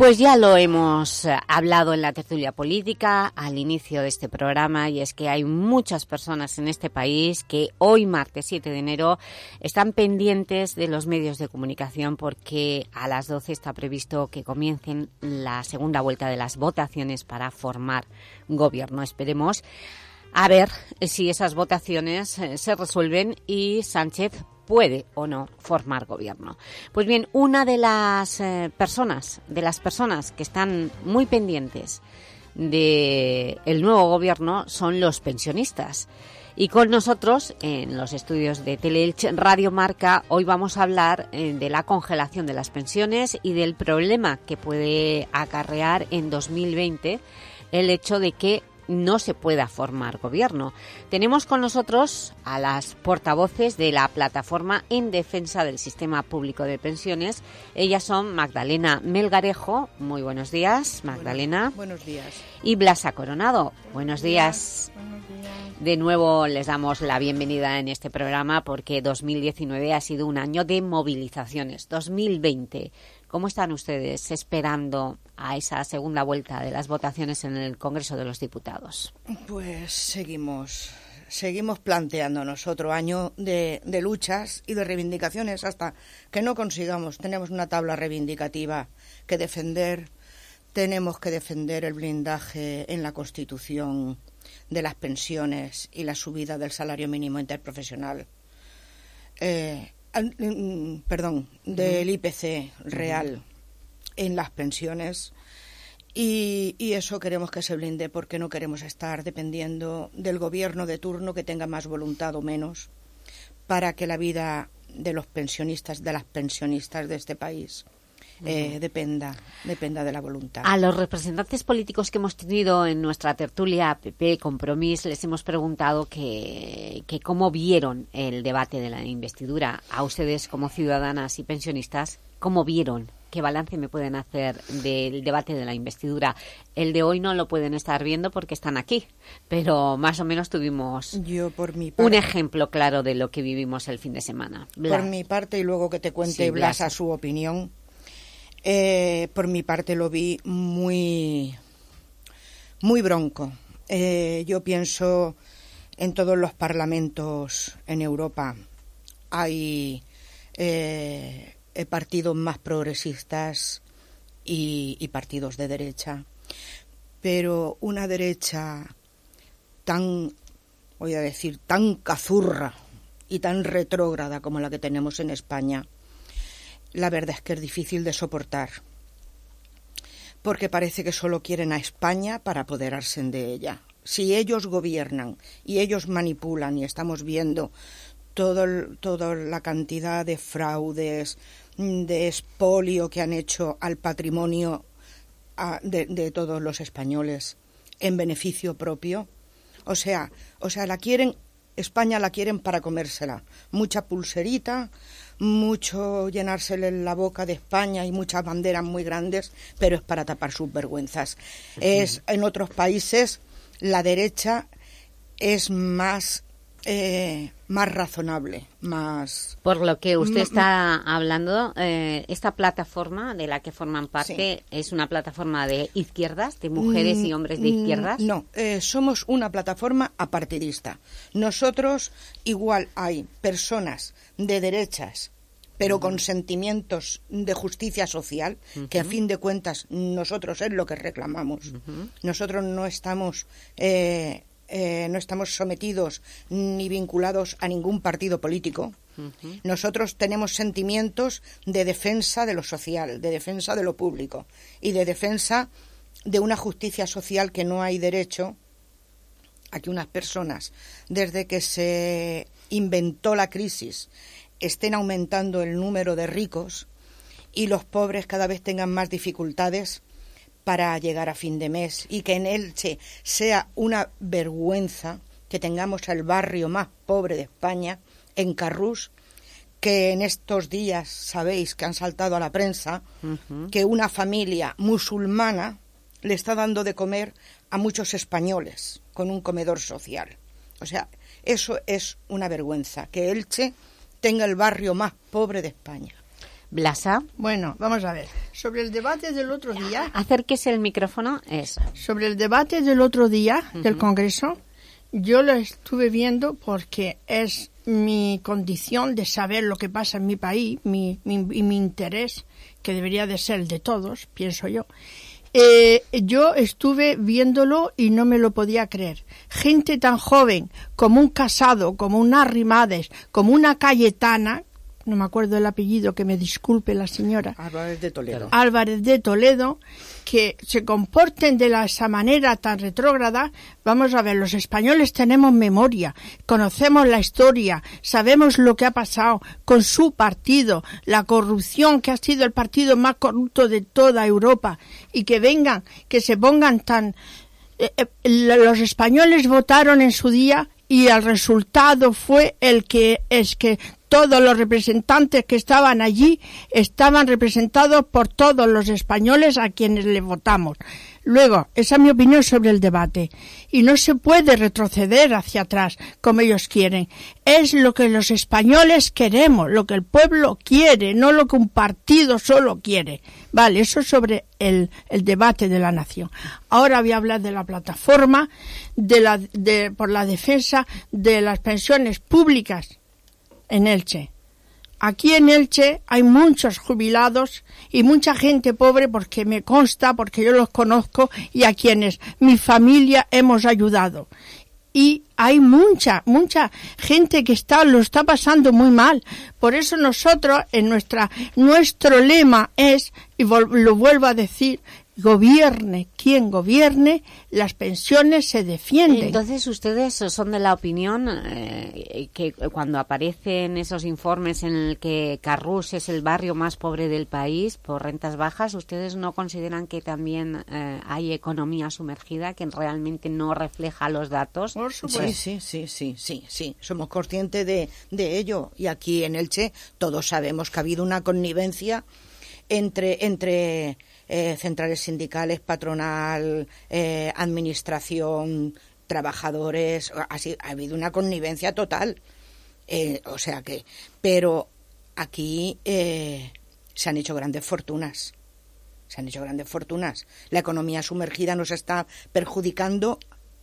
Pues ya lo hemos hablado en la tertulia política al inicio de este programa y es que hay muchas personas en este país que hoy, martes 7 de enero, están pendientes de los medios de comunicación porque a las 12 está previsto que comiencen la segunda vuelta de las votaciones para formar gobierno. Esperemos a ver si esas votaciones eh, se resuelven y Sánchez puede o no formar gobierno. Pues bien, una de las eh, personas, de las personas que están muy pendientes del el nuevo gobierno son los pensionistas. Y con nosotros, en los estudios de Teleelch Radio Marca, hoy vamos a hablar eh, de la congelación de las pensiones y del problema que puede acarrear en 2020 el hecho de que no se pueda formar gobierno. Tenemos con nosotros a las portavoces de la Plataforma en Defensa del Sistema Público de Pensiones. Ellas son Magdalena Melgarejo. Muy buenos días, Magdalena. Buenos días. Y Blasa Coronado. Buenos días. De nuevo les damos la bienvenida en este programa porque 2019 ha sido un año de movilizaciones. 2020 ¿Cómo están ustedes esperando a esa segunda vuelta de las votaciones en el Congreso de los Diputados? Pues seguimos, seguimos planteándonos otro año de, luchas y de reivindicaciones hasta que no consigamos. Tenemos una tabla reivindicativa que defender. Tenemos que defender el blindaje en la Constitución de las pensiones y la subida del salario mínimo interprofesional. Eh, perdón, del IPC real en las pensiones y, y, eso queremos que se blinde porque no queremos estar dependiendo del gobierno de turno que tenga más voluntad o menos para que la vida de los pensionistas, de las pensionistas de este país eh, dependa, dependa de la voluntad. A los representantes políticos que hemos tenido en nuestra tertulia PP Compromís les hemos preguntado que, que cómo vieron el debate de la investidura. A ustedes como ciudadanas y pensionistas, ¿cómo vieron ¿Qué balance me pueden hacer del debate de la investidura? El de hoy no lo pueden estar viendo porque están aquí, pero más o menos tuvimos Yo, por mi un ejemplo claro de lo que vivimos el fin de semana. Por mi parte, y luego que te cuente Blas, a su opinión, eh, por mi parte lo vi muy, muy bronco. Eh, yo pienso en todos los parlamentos en Europa hay eh, partidos más progresistas y, y partidos de derecha, pero una derecha tan, voy a decir, tan cazurra y tan retrógrada como la que tenemos en España, la verdad es que es difícil de soportar, porque parece que solo quieren a España para apoderarse de ella. Si ellos gobiernan y ellos manipulan y estamos viendo todo, toda la cantidad de fraudes, de expolio que han hecho al patrimonio de, de, todos los españoles en beneficio propio. O sea, o sea, la quieren, España la quieren para comérsela. Mucha pulserita, mucho llenársele la boca de España y muchas banderas muy grandes, pero es para tapar sus vergüenzas. Es en otros países la derecha es más eh, más razonable, más... Por lo que usted está hablando, eh, esta plataforma de la que forman parte es una plataforma de izquierdas, de mujeres y hombres de Mm, izquierdas. No, eh, somos una plataforma apartidista. Nosotros igual hay personas de derechas pero con sentimientos de justicia social, que a fin de cuentas nosotros es lo que reclamamos. Nosotros no estamos eh, eh, no estamos sometidos ni vinculados a ningún partido político. Nosotros tenemos sentimientos de defensa de lo social, de defensa de lo público y de defensa de una justicia social que no hay derecho a que unas personas, desde que se inventó la crisis, estén aumentando el número de ricos y los pobres cada vez tengan más dificultades para llegar a fin de mes y que en Elche sea una vergüenza que tengamos el barrio más pobre de España, en Carrús, que en estos días sabéis que han saltado a la prensa que una familia musulmana le está dando de comer a muchos españoles con un comedor social. O sea, eso es una vergüenza, que Elche tenga el barrio más pobre de España. Blasa. Bueno, vamos a ver. Sobre el debate del otro día. Acérquese el micrófono. Eso. Sobre el debate del otro día del Congreso, yo lo estuve viendo porque es mi condición de saber lo que pasa en mi país mi, mi, y mi interés, que debería de ser el de todos, pienso yo. Eh, yo estuve viéndolo y no me lo podía creer. Gente tan joven como un Casado, como una Arrimades, como una Cayetana, no me acuerdo el apellido, que me disculpe la señora. Álvarez de Toledo. Álvarez de Toledo, que se comporten de la- esa manera tan retrógrada. Vamos a ver, los españoles tenemos memoria, conocemos la historia, sabemos lo que ha pasado con su partido, la corrupción que ha sido el partido más corrupto de toda Europa, y que vengan, que se pongan tan... eh, eh, los españoles votaron en su día y el resultado fue el que es que todos los representantes que estaban allí estaban representados por todos los españoles a quienes le votamos. Luego, esa es mi opinión sobre el debate. Y no se puede retroceder hacia atrás como ellos quieren. Es lo que los españoles queremos, lo que el pueblo quiere, no lo que un partido solo quiere. Vale, eso sobre el, el debate de la nación. Ahora voy a hablar de la plataforma de la, de, por la defensa de las pensiones públicas en Elche. Aquí en Elche hay muchos jubilados y mucha gente pobre porque me consta, porque yo los conozco y a quienes mi familia hemos ayudado. Y hay mucha, mucha gente que está, lo está pasando muy mal. Por eso nosotros, en nuestra, nuestro lema es, y lo vuelvo a decir, gobierne quien gobierne, las pensiones se defienden. Entonces, ustedes son de la opinión eh, que cuando aparecen esos informes en el que Carrús es el barrio más pobre del país por rentas bajas, ¿ustedes no consideran que también eh, hay economía sumergida que realmente no refleja los datos? Sí, sí, sí, sí, sí, sí. Somos conscientes de, de ello. Y aquí en Elche todos sabemos que ha habido una connivencia entre, entre eh, centrales sindicales, patronal, eh, administración, trabajadores. Así, ha habido una connivencia total. Eh, o sea que, pero aquí se han hecho grandes fortunas. Se han hecho grandes fortunas. La economía sumergida nos está perjudicando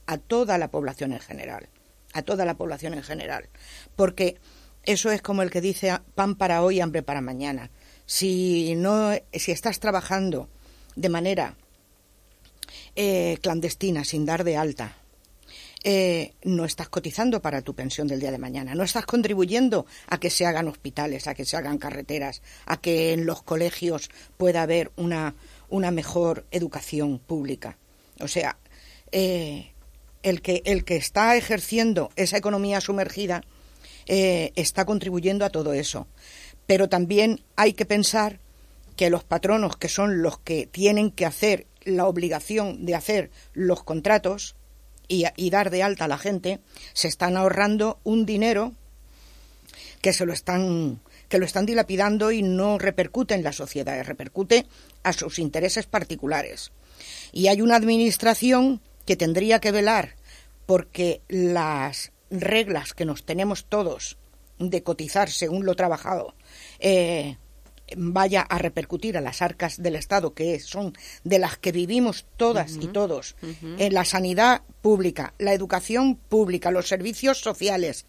a toda la población en general. A toda la población en general. Porque eso es como el que dice pan para hoy, hambre para mañana. Si no, si estás trabajando de manera eh, clandestina, sin dar de alta, eh, no estás cotizando para tu pensión del día de mañana, no estás contribuyendo a que se hagan hospitales, a que se hagan carreteras, a que en los colegios pueda haber una, una mejor educación pública. O sea, eh, el, que, el que está ejerciendo esa economía sumergida está contribuyendo a todo eso. Pero también hay que pensar que los patronos, que son los que tienen que hacer la obligación de hacer los contratos y, dar de alta a la gente, se están ahorrando un dinero que se lo están que lo están dilapidando y no repercute en la sociedad, repercute a sus intereses particulares. Y hay una administración que tendría que velar porque las reglas que nos tenemos todos de cotizar según lo trabajado eh, vaya a repercutir a las arcas del Estado, que son de las que vivimos todas y todos, en la sanidad pública, la educación pública, los servicios sociales,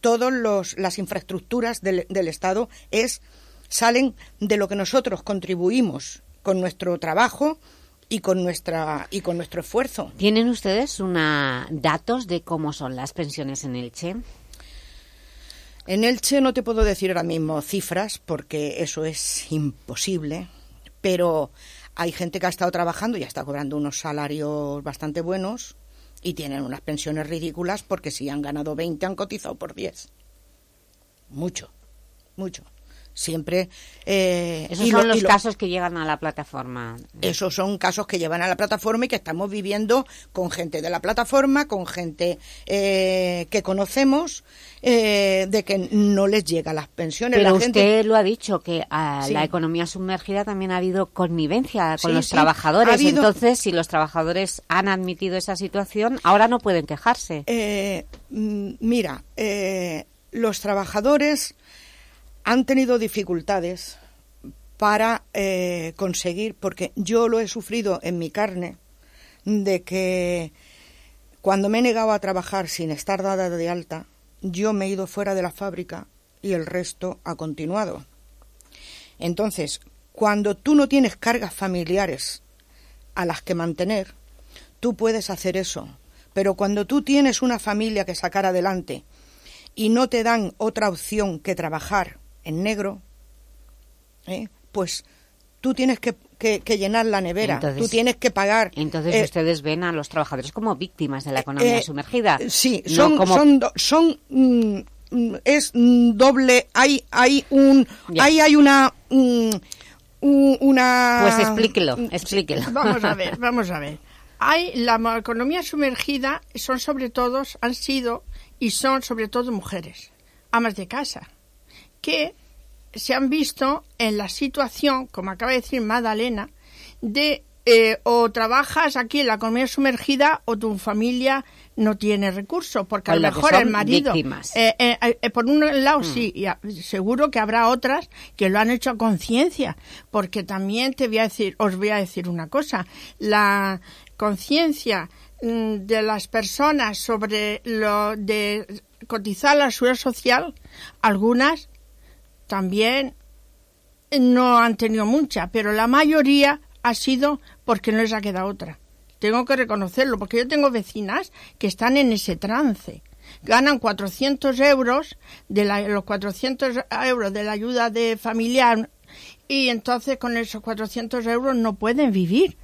todas las infraestructuras del, del Estado es salen de lo que nosotros contribuimos con nuestro trabajo y con nuestra y con nuestro esfuerzo. ¿Tienen ustedes una datos de cómo son las pensiones en Elche? En Elche no te puedo decir ahora mismo cifras porque eso es imposible, pero hay gente que ha estado trabajando y está cobrando unos salarios bastante buenos y tienen unas pensiones ridículas porque si han ganado 20 han cotizado por 10. Mucho, mucho. Siempre. Eh, Esos son lo- los lo- casos que llegan a la plataforma. Esos son casos que llevan a la plataforma y que estamos viviendo con gente de la plataforma, con gente eh, que conocemos, eh, de que no les llega las pensiones. Pero la usted gente, lo ha dicho, que a Sí. la economía sumergida también ha habido connivencia con Sí, los sí, trabajadores. ha habido- Entonces, si los trabajadores han admitido esa situación, ahora no pueden quejarse. Eh, mira, eh, los trabajadores han tenido dificultades para eh, conseguir, porque yo lo he sufrido en mi carne, de que cuando me he negado a trabajar sin estar dada de alta, yo me he ido fuera de la fábrica y el resto ha continuado. Entonces, cuando tú no tienes cargas familiares a las que mantener, tú puedes hacer eso. Pero cuando tú tienes una familia que sacar adelante y no te dan otra opción que trabajar en negro, ¿eh? pues tú tienes que, llenar la nevera, tú tienes que pagar. Entonces eh, ustedes ven a los trabajadores como víctimas de la economía eh, sumergida. Sí, son, son, son mm, mm, es mm, doble, hay, hay un, ahí hay una, una. Pues explíquelo, explíquelo. Vamos a ver, vamos a ver. Hay la economía sumergida son sobre todo, han sido y son sobre todo mujeres, amas de casa, que se han visto en la situación, como acaba de decir Madalena, de eh, o trabajas aquí en la economía sumergida o tu familia no tiene recursos, porque a lo mejor el marido... Eh, eh, por un lado, mm. sí, y seguro que habrá otras que lo han hecho a conciencia, porque también te voy a decir, os voy a decir una cosa, la conciencia mm, de las personas sobre lo de cotizar la seguridad social, algunas también no han tenido mucha, pero la mayoría ha sido porque no les ha quedado otra. Tengo que reconocerlo, porque yo tengo vecinas que están en ese trance. Ganan 400 euros, de los 400 euros de la ayuda de familiar, y entonces con esos 400 euros no pueden vivir.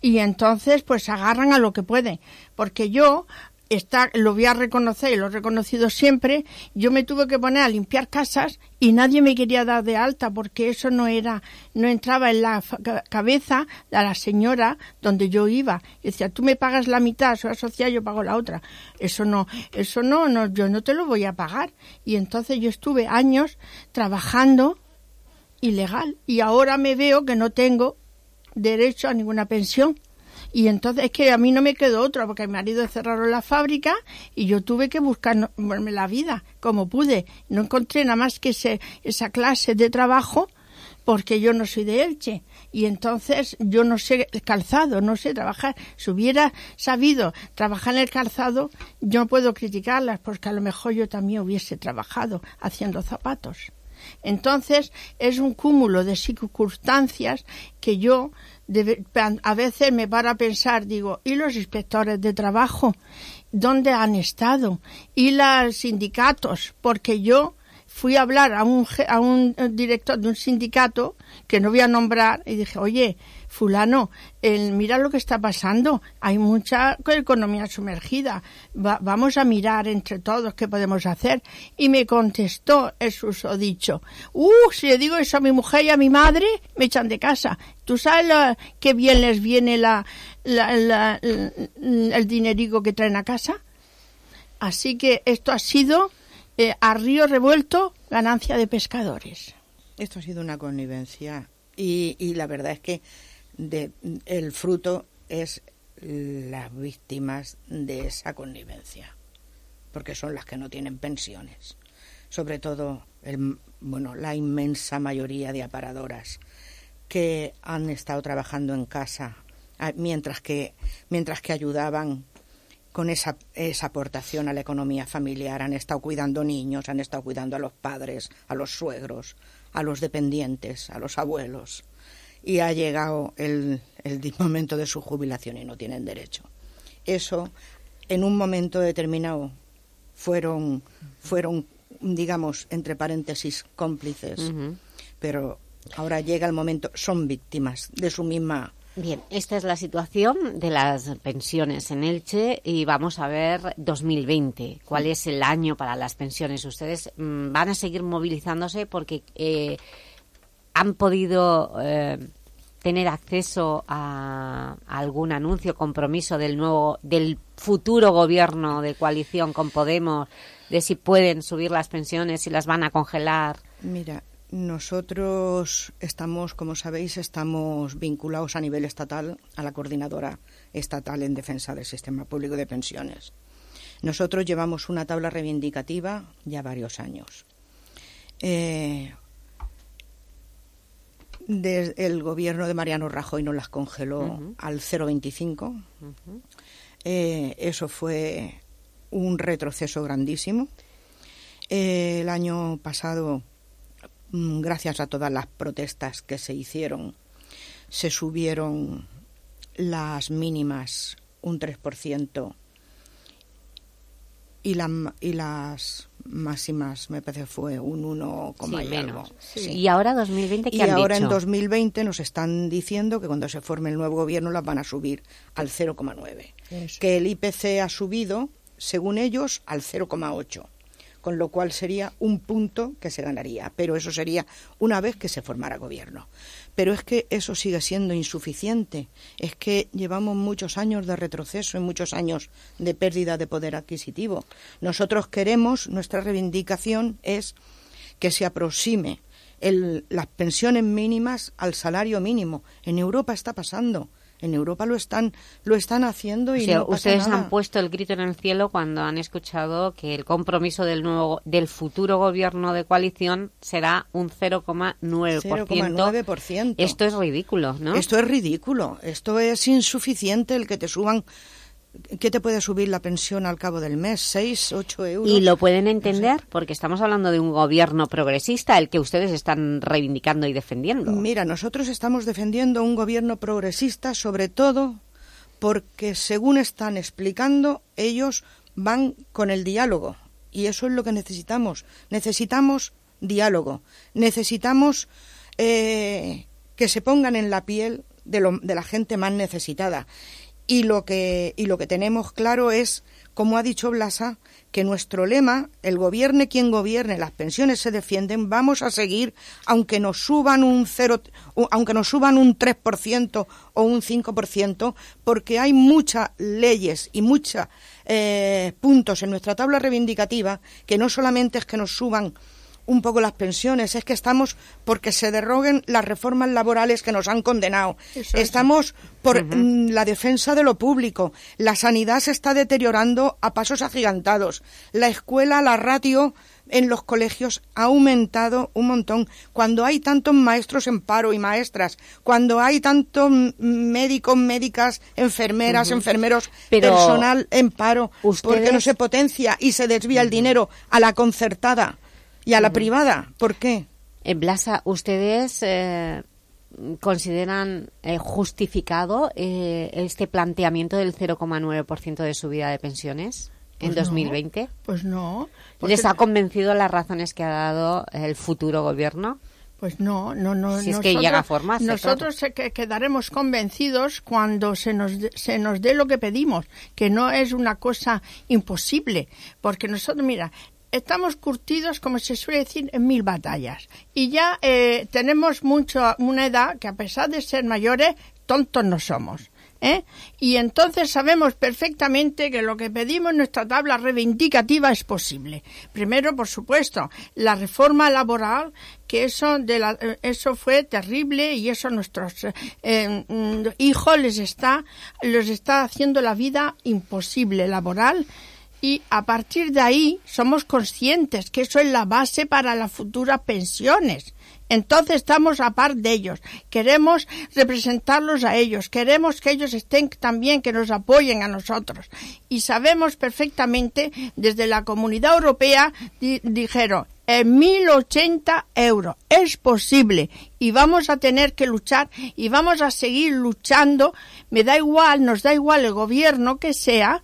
Y entonces pues agarran a lo que pueden. Porque yo está, lo voy a reconocer y lo he reconocido siempre, yo me tuve que poner a limpiar casas y nadie me quería dar de alta porque eso no era, no entraba en la cabeza de la señora donde yo iba. Y decía, tú me pagas la mitad, soy social, yo pago la otra. Eso no, eso no, no, yo no te lo voy a pagar. Y entonces yo estuve años trabajando ilegal y ahora me veo que no tengo derecho a ninguna pensión y entonces es que a mí no me quedó otra, porque mi marido cerraron la fábrica y yo tuve que buscarme la vida como pude. No encontré nada más que ese, esa clase de trabajo porque yo no soy de Elche y entonces yo no sé el calzado, no sé trabajar. Si hubiera sabido trabajar en el calzado, yo no puedo criticarlas porque a lo mejor yo también hubiese trabajado haciendo zapatos. Entonces es un cúmulo de circunstancias que yo a veces me para a pensar, digo, ¿y los inspectores de trabajo? ¿Dónde han estado? ¿Y los sindicatos? Porque yo fui a hablar a un, a un director de un sindicato que no voy a nombrar y dije, oye, fulano, el, mira lo que está pasando, hay mucha economía sumergida, vamos a mirar entre todos qué podemos hacer. Y me contestó el susodicho, uh, si le digo eso a mi mujer y a mi madre, me echan de casa. ¿Tú sabes qué bien les viene la, el dinerico que traen a casa? Así que esto ha sido eh, a río revuelto, ganancia de pescadores. Esto ha sido una connivencia y, y la verdad es que de, el fruto es las víctimas de esa connivencia, porque son las que no tienen pensiones, sobre todo el, bueno, la inmensa mayoría de aparadoras que han estado trabajando en casa mientras que mientras que ayudaban con esa aportación a la economía familiar, han estado cuidando niños, han estado cuidando a los padres, a los suegros, a los dependientes, a los abuelos y ha llegado el, el momento de su jubilación y no tienen derecho. Eso, en un momento determinado, fueron, fueron digamos, entre paréntesis, cómplices, pero ahora llega el momento, son víctimas de su misma... Bien, esta es la situación de las pensiones en Elche y vamos a ver 2020, cuál es el año para las pensiones. Ustedes mm, van a seguir movilizándose porque... Eh, han podido eh, tener acceso a, algún anuncio, compromiso del nuevo, del futuro gobierno de coalición con Podemos, de si pueden subir las pensiones, si las van a congelar? Mira, nosotros estamos, como sabéis, estamos vinculados a nivel estatal a la coordinadora estatal en defensa del sistema público de pensiones. Nosotros llevamos una tabla reivindicativa ya varios años. Eh, Desde el gobierno de Mariano Rajoy nos las congeló al 0,25. Eh, eso fue un retroceso grandísimo. Eh, el año pasado, mm, gracias a todas las protestas que se hicieron, se subieron las mínimas un 3% y, la, y las máximas me parece fue un 1, Sí, y menos. algo. Sí. Y ahora 2020, ¿qué Y han ahora en dicho? 2020 nos están diciendo que cuando se forme el nuevo gobierno las van a subir al 0,9. Que el IPC ha subido, según ellos, al 0,8. Con lo cual sería un punto que se ganaría. Pero eso sería una vez que se formara gobierno. Pero es que eso sigue siendo insuficiente. Es que llevamos muchos años de retroceso y muchos años de pérdida de poder adquisitivo. Nosotros queremos, nuestra reivindicación es que se aproxime el- las pensiones mínimas al salario mínimo. En Europa está pasando. En Europa lo están, lo están haciendo y O sea, no pasa ustedes nada. han puesto el grito en el cielo cuando han escuchado que el compromiso del nuevo del futuro gobierno de coalición será un 0,9%. 0,9%. Esto es ridículo, ¿no? Esto es ridículo. Esto es insuficiente el que te suban. ¿Qué te puede subir la pensión al cabo del mes? ¿Seis, ocho euros? Y lo pueden entender porque estamos hablando de un gobierno progresista, el que ustedes están reivindicando y defendiendo. Mira, nosotros estamos defendiendo un gobierno progresista, sobre todo porque, según están explicando, ellos van con el diálogo. Y eso es lo que necesitamos. Necesitamos diálogo. Necesitamos eh, que se pongan en la piel de, lo- de la gente más necesitada. Y lo que, y lo que tenemos claro es, como ha dicho Blasa, que nuestro lema, el gobierne quien gobierne, las pensiones se defienden, vamos a seguir, aunque nos suban un cero, aunque nos suban un 3% o un 5%, porque hay muchas leyes y muchos puntos en nuestra tabla reivindicativa que no solamente es que nos suban un poco las pensiones, es que estamos porque se derroguen las reformas laborales que nos han condenado. Eso. Estamos por mm, la defensa de lo público. La sanidad se está deteriorando a pasos agigantados. La escuela, la ratio en los colegios ha aumentado un montón. Cuando hay tantos maestros en paro y maestras, cuando hay tantos médicos, médicas, enfermeras, enfermeros, Pero personal en paro, porque no se potencia y se desvía el dinero a la concertada y a la privada. ¿Por qué? En Blasa, ¿ustedes eh, consideran eh, justificado eh, este planteamiento del 0,9% de subida de pensiones en Pues no, 2020? Pues no. ¿Les porque- ha convencido las razones que ha dado el futuro gobierno? Pues no, no, no. Si es que llega a formarse, Nosotros quedaremos convencidos cuando se nos, de- se nos dé lo que pedimos, que no es una cosa imposible. Porque nosotros, mira, estamos curtidos, como se suele decir, en mil batallas. Y ya eh, tenemos mucho, una edad que a pesar de ser mayores, tontos no somos. ¿eh? Y entonces sabemos perfectamente que lo que pedimos en nuestra tabla reivindicativa es posible. Primero, por supuesto, la reforma laboral, que eso, de la- eso fue terrible y eso a nuestros eh, mm, hijos les está, les está haciendo la vida imposible laboral. Y a partir de ahí somos conscientes que eso es la base para las futuras pensiones. Entonces estamos a par de ellos. Queremos representarlos a ellos. Queremos que ellos estén también, que nos apoyen a nosotros. Y sabemos perfectamente, desde la Comunidad Europea, di- dijeron, en 1080 euros. Es posible. Y vamos a tener que luchar y vamos a seguir luchando. Me da igual, nos da igual el gobierno que sea,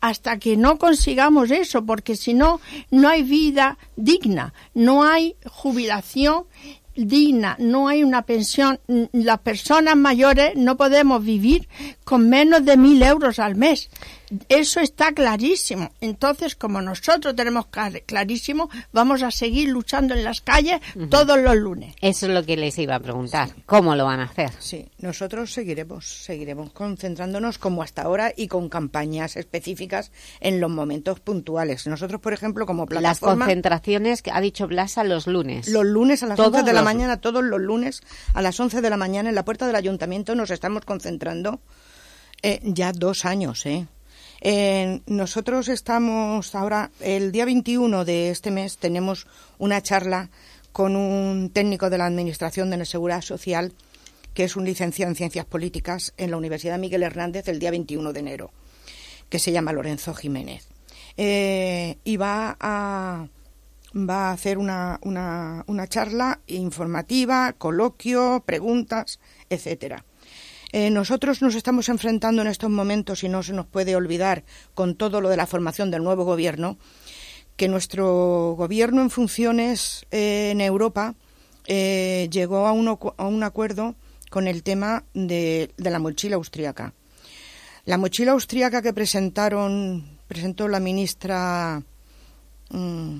hasta que no consigamos eso, porque si no, no hay vida digna, no hay jubilación digna, no hay una pensión. Las personas mayores no podemos vivir con menos de mil euros al mes. Eso está clarísimo. Entonces, como nosotros tenemos clar- clarísimo, vamos a seguir luchando en las calles todos los lunes. Eso es lo que les iba a preguntar. ¿Cómo lo van a hacer? Sí, nosotros seguiremos, seguiremos concentrándonos como hasta ahora y con campañas específicas en los momentos puntuales. Nosotros, por ejemplo, como Las plataforma, concentraciones que ha dicho Blasa los lunes. los lunes a las Todos 11 de la los- mañana, todos los lunes a las 11 de la mañana en la puerta del ayuntamiento nos estamos concentrando eh, ya dos años, ¿eh? Eh, nosotros estamos ahora, el día 21 de este mes, tenemos una charla con un técnico de la Administración de la Seguridad Social, que es un licenciado en Ciencias Políticas en la Universidad Miguel Hernández el día 21 de enero, que se llama Lorenzo Jiménez. Eh, y va a, va a hacer una, una, una charla informativa, coloquio, preguntas, etcétera. Eh, nosotros nos estamos enfrentando en estos momentos, y no se nos puede olvidar, con todo lo de la formación del nuevo gobierno, que nuestro gobierno en funciones eh, en Europa eh, llegó a, uno- a un acuerdo con el tema de, de la mochila austríaca. La mochila austríaca que presentaron, presentó la ministra, mm,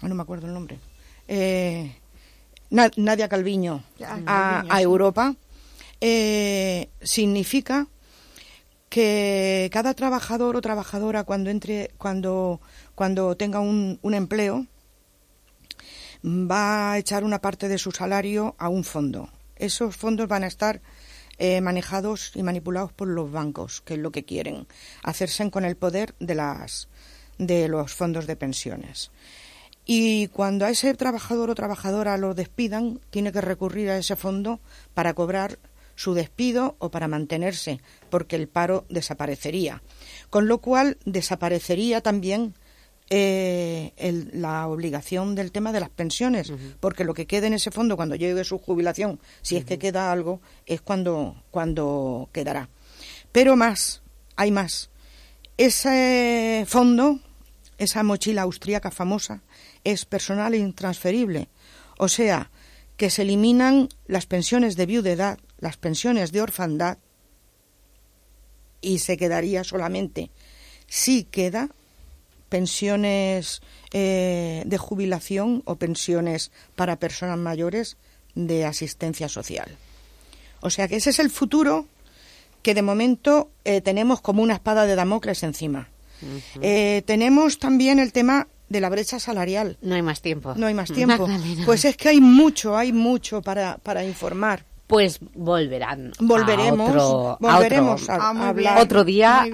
ah, no me acuerdo el nombre, eh, Na- Nadia Calviño, Ah, a, Calviño, a sí. Europa, eh, significa que cada trabajador o trabajadora cuando entre, cuando, cuando tenga un, un empleo, va a echar una parte de su salario a un fondo. Esos fondos van a estar eh, manejados y manipulados por los bancos, que es lo que quieren, hacerse con el poder de las de los fondos de pensiones. Y cuando a ese trabajador o trabajadora lo despidan, tiene que recurrir a ese fondo para cobrar su despido o para mantenerse, porque el paro desaparecería. Con lo cual desaparecería también eh, el- la obligación del tema de las pensiones, porque lo que quede en ese fondo cuando llegue su jubilación, si es que queda algo, es cuando, cuando quedará. Pero más, hay más. Ese fondo, esa mochila austríaca famosa, es personal e intransferible. O sea, que se eliminan las pensiones de viudedad, las pensiones de orfandad, y se quedaría solamente, si queda, pensiones eh, de jubilación o pensiones para personas mayores de asistencia social. O sea que ese es el futuro que de momento eh, tenemos como una espada de Damocles encima. Eh, tenemos también el tema de la brecha salarial. No hay más tiempo. No hay más tiempo. Magdalena. Pues es que hay mucho, hay mucho para, para informar. Pues volverán. Volveremos, a otro, a volveremos otro, a- a hablar. otro día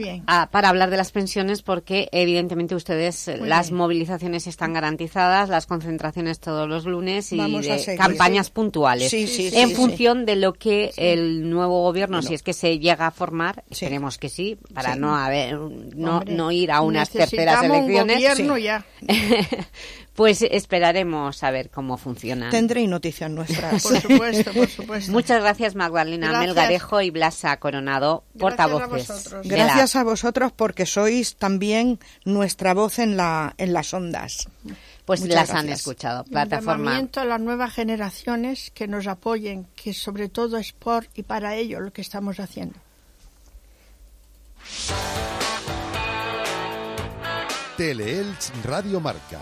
para hablar de las pensiones porque evidentemente ustedes Muy las bien. movilizaciones están garantizadas, las concentraciones todos los lunes y de seguir. campañas Sí. puntuales Sí, sí, en sí, función de lo que el nuevo gobierno, Bueno. si es que se llega a formar, esperemos que sí, para Sí. no haber no, Hombre, no ir a unas terceras necesitamos un elecciones. gobierno ya. pues esperaremos a ver cómo funcionan. Tendréis noticias nuestras. Por supuesto, por supuesto. Muchas gracias Magdalena Gracias. Melgarejo y Blasa Coronado, Gracias a portavoces. vosotros. de la- Gracias a vosotros porque sois también nuestra voz en, la, en las ondas. Pues Muchas las han gracias. escuchado. Un Plataforma. llamamiento a las nuevas generaciones que nos apoyen, que sobre todo es por y para ello lo que estamos haciendo. Teleelch Radio Marca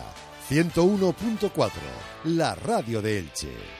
101.4, la radio de Elche.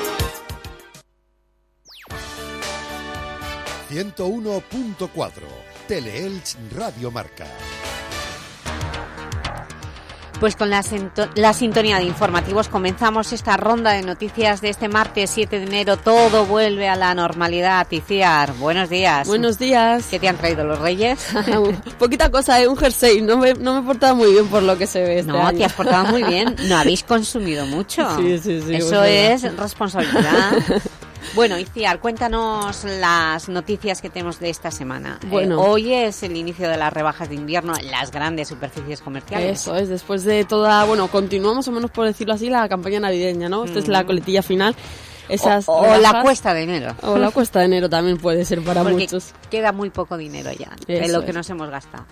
101.4, Teleelch Radio Marca. Pues con la, la sintonía de informativos comenzamos esta ronda de noticias de este martes 7 de enero. Todo vuelve a la normalidad. Ticiar, buenos días. Buenos días. ¿Qué te han traído los reyes? Poquita cosa, ¿eh? un jersey. No me, no me he portado muy bien por lo que se ve este No, año. te has portado muy bien. No habéis consumido mucho. Sí, sí, sí, Eso pues es verdad. responsabilidad. Bueno, Iciar, cuéntanos las noticias que tenemos de esta semana. Eh, Bueno. hoy es el inicio de las rebajas de invierno en las grandes superficies comerciales. Eso es, después de toda, bueno, continuamos o menos por decirlo así la campaña navideña, ¿no? Esta es la Mm. coletilla final. Esas O- o la cuesta de enero. O la cuesta de enero también puede ser para Porque muchos. queda muy poco dinero ya de lo que es. nos hemos gastado.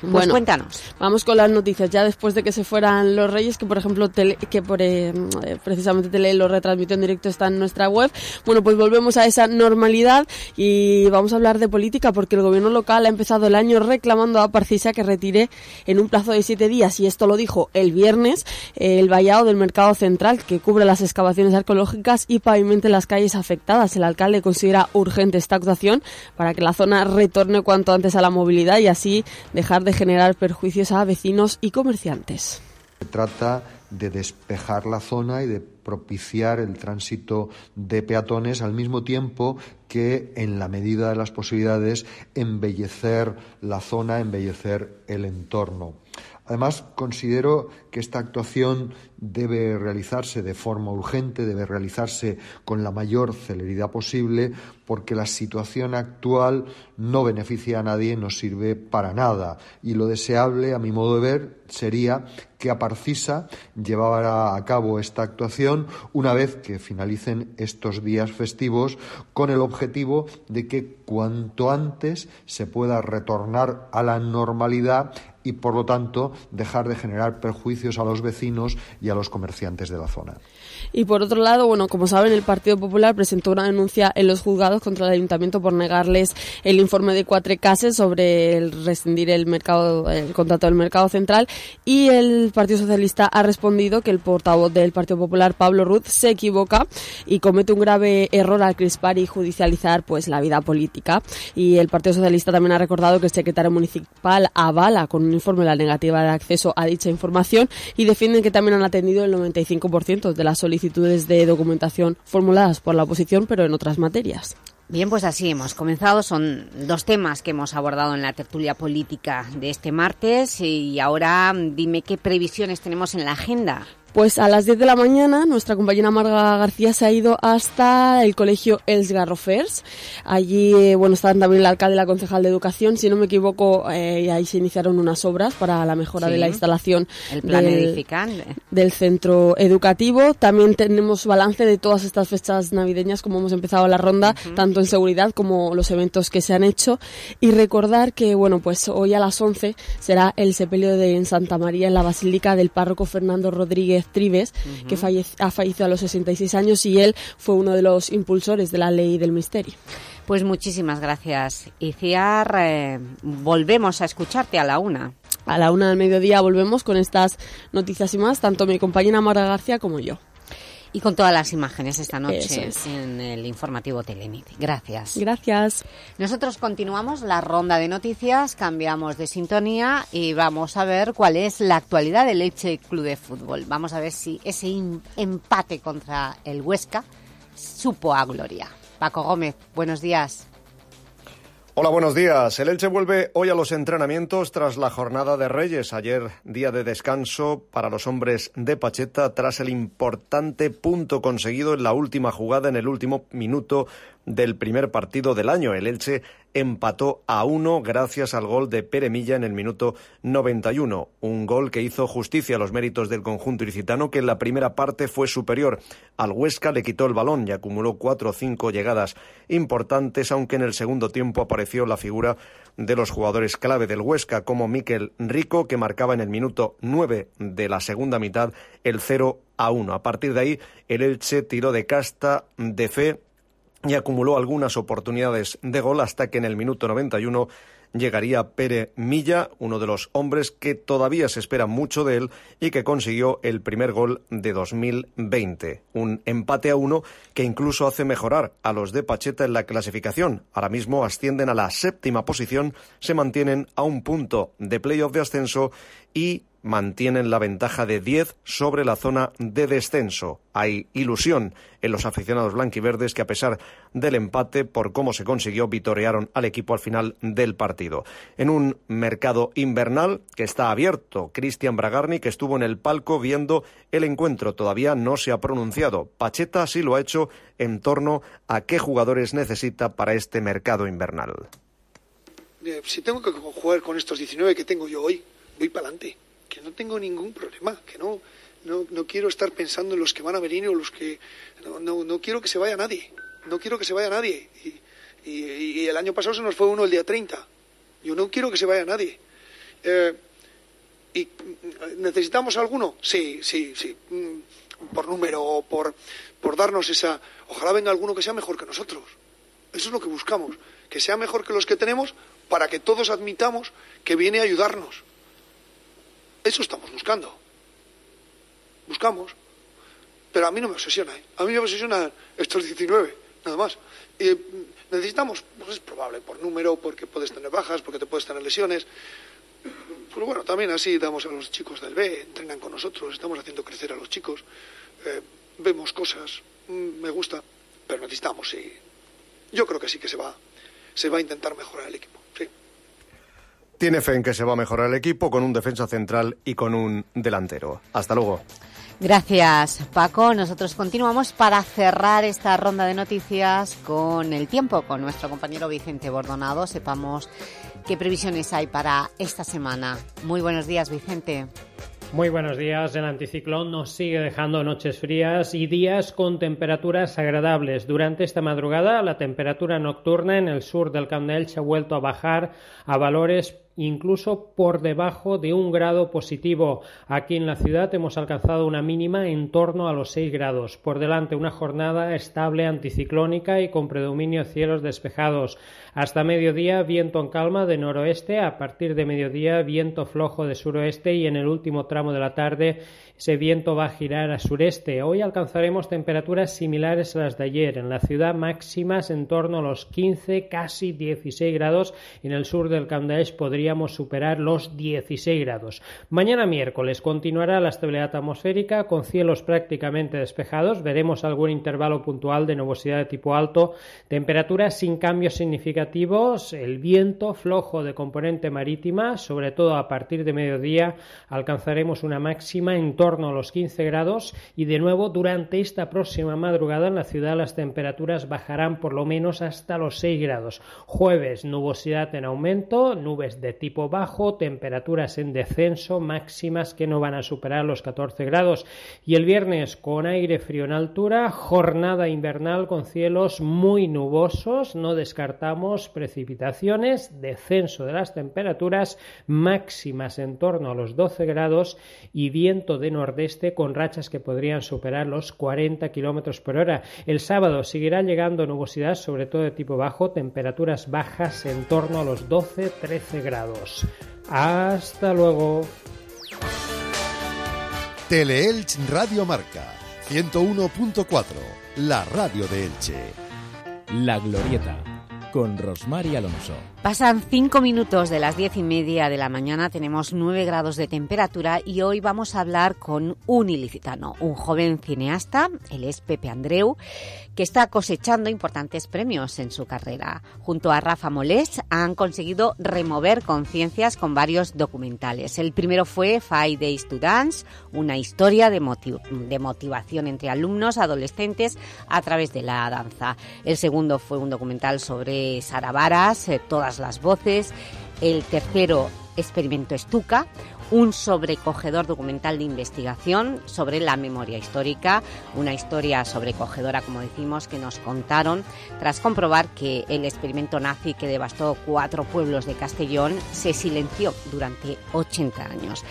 Pues Bueno, cuéntanos. Vamos con las noticias. Ya después de que se fueran los Reyes, que por ejemplo, tele- que por, eh, eh, precisamente Tele lo retransmitió en directo, está en nuestra web. Bueno, pues volvemos a esa normalidad y vamos a hablar de política porque el gobierno local ha empezado el año reclamando a Parcisa que retire en un plazo de siete días, y esto lo dijo el viernes, eh, el vallado del mercado central que cubre las excavaciones arqueológicas y pavimente las calles afectadas. El alcalde considera urgente esta actuación para que la zona retorne cuanto antes a la movilidad y así dejar de generar perjuicios a vecinos y comerciantes. Se trata de despejar la zona y de propiciar el tránsito de peatones al mismo tiempo que, en la medida de las posibilidades, embellecer la zona, embellecer el entorno. Además, considero que esta actuación debe realizarse de forma urgente, debe realizarse con la mayor celeridad posible, porque la situación actual no beneficia a nadie, no sirve para nada. Y lo deseable, a mi modo de ver, sería que Aparcisa llevara a cabo esta actuación una vez que finalicen estos días festivos, con el objetivo de que cuanto antes se pueda retornar a la normalidad y, por lo tanto, dejar de generar perjuicios a los vecinos y a los comerciantes de la zona. Y por otro lado, bueno, como saben, el Partido Popular presentó una denuncia en los juzgados contra el Ayuntamiento por negarles el informe de Cuatro Cases sobre el rescindir el mercado, el contrato del mercado central y el Partido Socialista ha respondido que el portavoz del Partido Popular, Pablo Ruz, se equivoca y comete un grave error al crispar y judicializar pues la vida política. Y el Partido Socialista también ha recordado que el secretario municipal avala con un informe la negativa de acceso a dicha información y defienden que también han atendido el 95% de las solicitudes de documentación formuladas por la oposición, pero en otras materias. Bien, pues así hemos comenzado. Son dos temas que hemos abordado en la tertulia política de este martes y ahora dime qué previsiones tenemos en la agenda. Pues a las 10 de la mañana nuestra compañera Marga García se ha ido hasta el colegio Els Garrofers. Allí, eh, bueno, estaban también el alcalde y la concejal de educación. Si no me equivoco, eh, y ahí se iniciaron unas obras para la mejora Sí. de la instalación El plan del, del centro educativo. También tenemos balance de todas estas fechas navideñas, como hemos empezado la ronda, tanto en seguridad como los eventos que se han hecho. Y recordar que, bueno, pues hoy a las 11 será el sepelio de en Santa María en la Basílica del párroco Fernando Rodríguez Trives, que falle- ha fallecido a los 66 años y él fue uno de los impulsores de la ley del misterio. Pues muchísimas gracias, Iciar. Eh, volvemos a escucharte a la una. A la una del mediodía volvemos con estas noticias y más, tanto mi compañera Mara García como yo. Y con todas las imágenes esta noche es. en el informativo Telenit. Gracias. Gracias. Nosotros continuamos la ronda de noticias, cambiamos de sintonía y vamos a ver cuál es la actualidad del Elche Club de Fútbol. Vamos a ver si ese im- empate contra el Huesca supo a gloria. Paco Gómez, buenos días. Hola, buenos días. El Elche vuelve hoy a los entrenamientos tras la jornada de Reyes. Ayer, día de descanso para los hombres de Pacheta, tras el importante punto conseguido en la última jugada, en el último minuto del primer partido del año. El Elche empató a uno gracias al gol de Pere Milla en el minuto 91. Un gol que hizo justicia a los méritos del conjunto ilicitano, que en la primera parte fue superior al Huesca, le quitó el balón y acumuló cuatro o cinco llegadas importantes, aunque en el segundo tiempo apareció la figura de los jugadores clave del Huesca, como Miquel Rico, que marcaba en el minuto 9 de la segunda mitad el 0 a 1. A partir de ahí, el Elche tiró de casta, de fe, y acumuló algunas oportunidades de gol hasta que en el minuto 91 llegaría Pere Milla, uno de los hombres que todavía se espera mucho de él y que consiguió el primer gol de 2020. Un empate a uno que incluso hace mejorar a los de Pacheta en la clasificación. Ahora mismo ascienden a la séptima posición, se mantienen a un punto de playoff de ascenso y mantienen la ventaja de 10 sobre la zona de descenso. Hay ilusión en los aficionados blanquiverdes que a pesar del empate por cómo se consiguió vitorearon al equipo al final del partido. En un mercado invernal que está abierto, Cristian Bragarni que estuvo en el palco viendo el encuentro todavía no se ha pronunciado. Pacheta sí lo ha hecho en torno a qué jugadores necesita para este mercado invernal. Eh, si tengo que jugar con estos 19 que tengo yo hoy, voy para adelante, que no tengo ningún problema, que no, no, quiero estar pensando en los que van a venir o los que... No, no, no quiero que se vaya nadie, no quiero que se vaya nadie. Y, el año pasado se nos fue uno el día 30. Yo no quiero que se vaya nadie. Eh, ¿Y necesitamos alguno? Sí, sí, sí. Mm, por número o por, por darnos esa... Ojalá venga alguno que sea mejor que nosotros. Eso es lo que buscamos. Que sea mejor que los que tenemos para que todos admitamos que viene a ayudarnos. Eso estamos buscando. Buscamos. Pero a mí no me obsesiona. ¿eh? A mí me obsesiona estos 19, nada más. Y necesitamos, pues es probable, por número, porque puedes tener bajas, porque te puedes tener lesiones. Pero bueno, también así damos a los chicos del B, entrenan con nosotros, estamos haciendo crecer a los chicos, eh, vemos cosas, mm, me gusta, pero necesitamos, sí. Yo creo que sí que se va, se va a intentar mejorar el equipo. Tiene fe en que se va a mejorar el equipo con un defensa central y con un delantero. Hasta luego. Gracias, Paco. Nosotros continuamos para cerrar esta ronda de noticias con el tiempo, con nuestro compañero Vicente Bordonado. Sepamos qué previsiones hay para esta semana. Muy buenos días, Vicente. Muy buenos días. El anticiclón nos sigue dejando noches frías y días con temperaturas agradables. Durante esta madrugada, la temperatura nocturna en el sur del Camp se ha vuelto a bajar a valores incluso por debajo de un grado positivo. Aquí en la ciudad hemos alcanzado una mínima en torno a los 6 grados. Por delante una jornada estable anticiclónica y con predominio cielos despejados. Hasta mediodía viento en calma de noroeste, a partir de mediodía viento flojo de suroeste y en el último tramo de la tarde ese viento va a girar a sureste. Hoy alcanzaremos temperaturas similares a las de ayer. En la ciudad máximas en torno a los 15, casi 16 grados. En el sur del Candaes podríamos superar los 16 grados. Mañana miércoles continuará la estabilidad atmosférica con cielos prácticamente despejados. Veremos algún intervalo puntual de nubosidad de tipo alto. Temperaturas sin cambios significativos. El viento flojo de componente marítima, sobre todo a partir de mediodía, alcanzaremos una máxima en torno torno a los 15 grados y de nuevo durante esta próxima madrugada en la ciudad las temperaturas bajarán por lo menos hasta los 6 grados. Jueves, nubosidad en aumento, nubes de tipo bajo, temperaturas en descenso, máximas que no van a superar los 14 grados. Y el viernes con aire frío en altura, jornada invernal con cielos muy nubosos, no descartamos precipitaciones, descenso de las temperaturas máximas en torno a los 12 grados y viento de nordeste con rachas que podrían superar los 40 kilómetros por hora. El sábado seguirá llegando nubosidad, sobre todo de tipo bajo, temperaturas bajas en torno a los 12-13 grados. Hasta luego. Teleelch Radio Marca 101.4, la radio de Elche. La Glorieta con Rosmar Alonso. Pasan cinco minutos de las diez y media de la mañana, tenemos nueve grados de temperatura y hoy vamos a hablar con un ilicitano, un joven cineasta, él es Pepe Andreu, que está cosechando importantes premios en su carrera. Junto a Rafa Molés han conseguido remover conciencias con varios documentales. El primero fue Five Days to Dance, una historia de, de motivación entre alumnos, adolescentes, a través de la danza. El segundo fue un documental sobre Sara Varas, eh, todas las voces. El tercero, Experimento Estuca, un sobrecogedor documental de investigación sobre la memoria histórica, una historia sobrecogedora, como decimos, que nos contaron tras comprobar que el experimento nazi que devastó cuatro pueblos de Castellón se silenció durante 80 años.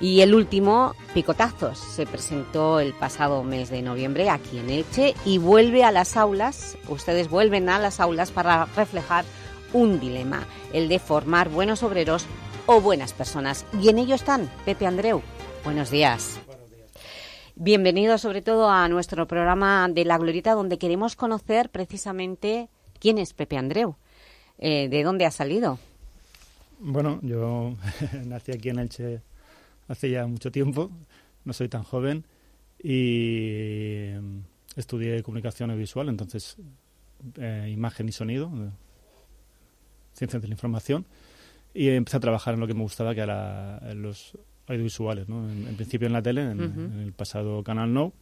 Y el último, Picotazos, se presentó el pasado mes de noviembre aquí en Elche y vuelve a las aulas, ustedes vuelven a las aulas para reflejar un dilema, el de formar buenos obreros o buenas personas. Y en ello están Pepe Andreu. Buenos días. Bienvenido sobre todo a nuestro programa de La Glorieta, donde queremos conocer precisamente quién es Pepe Andreu, eh, de dónde ha salido. Bueno, yo nací aquí en Elche hace ya mucho tiempo, no soy tan joven y estudié comunicación audiovisual, entonces eh, imagen y sonido, ciencias de la información, y empecé a trabajar en lo que me gustaba, que era los audiovisuales, ¿no? en, principio en la tele, en, en el pasado Canal No,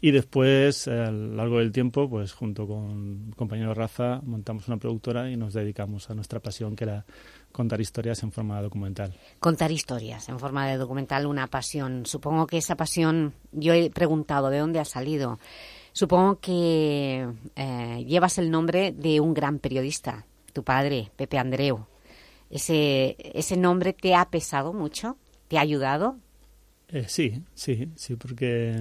y después, a lo largo del tiempo, pues junto con compañero Rafa, montamos una productora y nos dedicamos a nuestra pasión, que era contar historias en forma documental. Contar historias en forma de documental, una pasión. Supongo que esa pasión, yo he preguntado de dónde ha salido. Supongo que eh, llevas el nombre de un gran periodista, tu padre, Pepe Andreu. ¿Ese, ese nombre te ha pesado mucho? ¿Te ha ayudado? Eh, sí, sí, sí, porque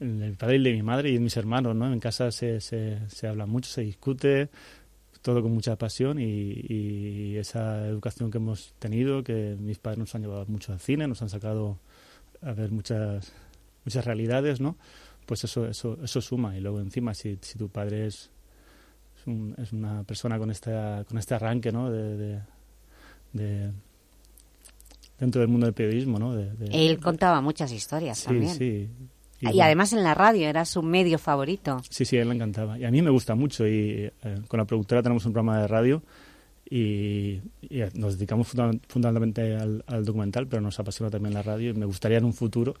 el padre de mi madre y de mis hermanos, ¿no? En casa se, se, se habla mucho, se discute, todo con mucha pasión y, esa educación que hemos tenido, que mis padres nos han llevado mucho al cine, nos han sacado a ver muchas muchas realidades, ¿no? Pues eso eso eso suma y luego encima si, si tu padre es es, una persona con este con este arranque, ¿no? de, de, dentro del mundo del periodismo, ¿no? Él contaba muchas historias sí, también. Sí, y, además en la radio, era su medio favorito. Sí, sí, a él le encantaba. Y a mí me gusta mucho. Y eh, con la productora tenemos un programa de radio y, nos dedicamos fundamentalmente al, documental, pero nos apasiona también la radio y me gustaría en un futuro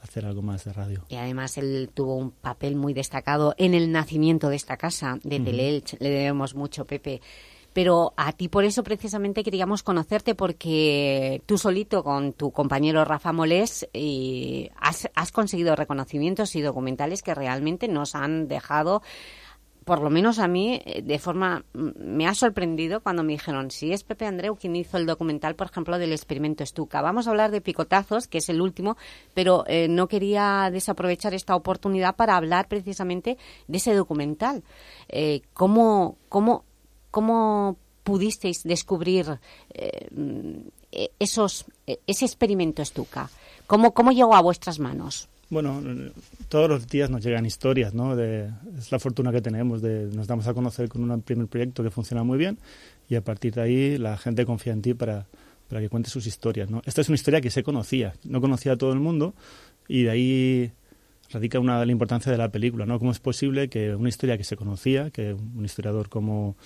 hacer algo más de radio. Y además él tuvo un papel muy destacado en el nacimiento de esta casa, de Teleelch. Le debemos mucho, Pepe pero a ti por eso precisamente queríamos conocerte porque tú solito con tu compañero Rafa Molés y has, has conseguido reconocimientos y documentales que realmente nos han dejado por lo menos a mí, eh, de forma, me ha sorprendido cuando me dijeron, si es Pepe Andreu quien hizo el documental, por ejemplo, del experimento Estuca. Vamos a hablar de Picotazos, que es el último, pero eh, no quería desaprovechar esta oportunidad para hablar precisamente de ese documental. Eh, ¿cómo, ¿Cómo ¿Cómo pudisteis descubrir eh, esos, ese experimento Estuca? ¿Cómo, ¿Cómo llegó a vuestras manos? Bueno, todos los días nos llegan historias, ¿no? De, es la fortuna que tenemos, de, nos damos a conocer con un primer proyecto que funciona muy bien y a partir de ahí la gente confía en ti para, para que cuentes sus historias, ¿no? Esta es una historia que se conocía, no conocía a todo el mundo y de ahí radica una la importancia de la película, ¿no? ¿Cómo es posible que una historia que se conocía, que un historiador como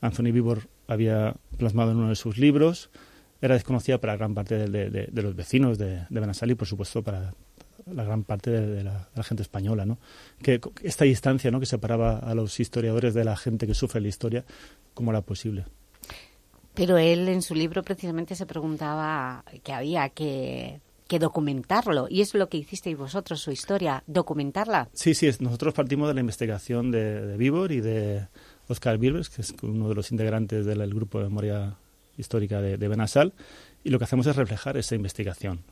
Anthony Vibor había plasmado en uno de sus libros, era desconocida para gran parte de, los vecinos de, de Benasal y, por supuesto, para la gran parte de, la, gente española, ¿no? Que esta distancia, ¿no? Que separaba a los historiadores de la gente que sufre la historia, ¿cómo era posible? Pero él en su libro precisamente se preguntaba que había que, que documentarlo y es lo que hicisteis vosotros, su historia, documentarla. Sí, sí, nosotros partimos de la investigación de, de Vibor y de Oscar Bilbers, que es uno de los integrantes del grupo de memoria histórica de, Benasal, y lo que hacemos es reflejar esa investigación.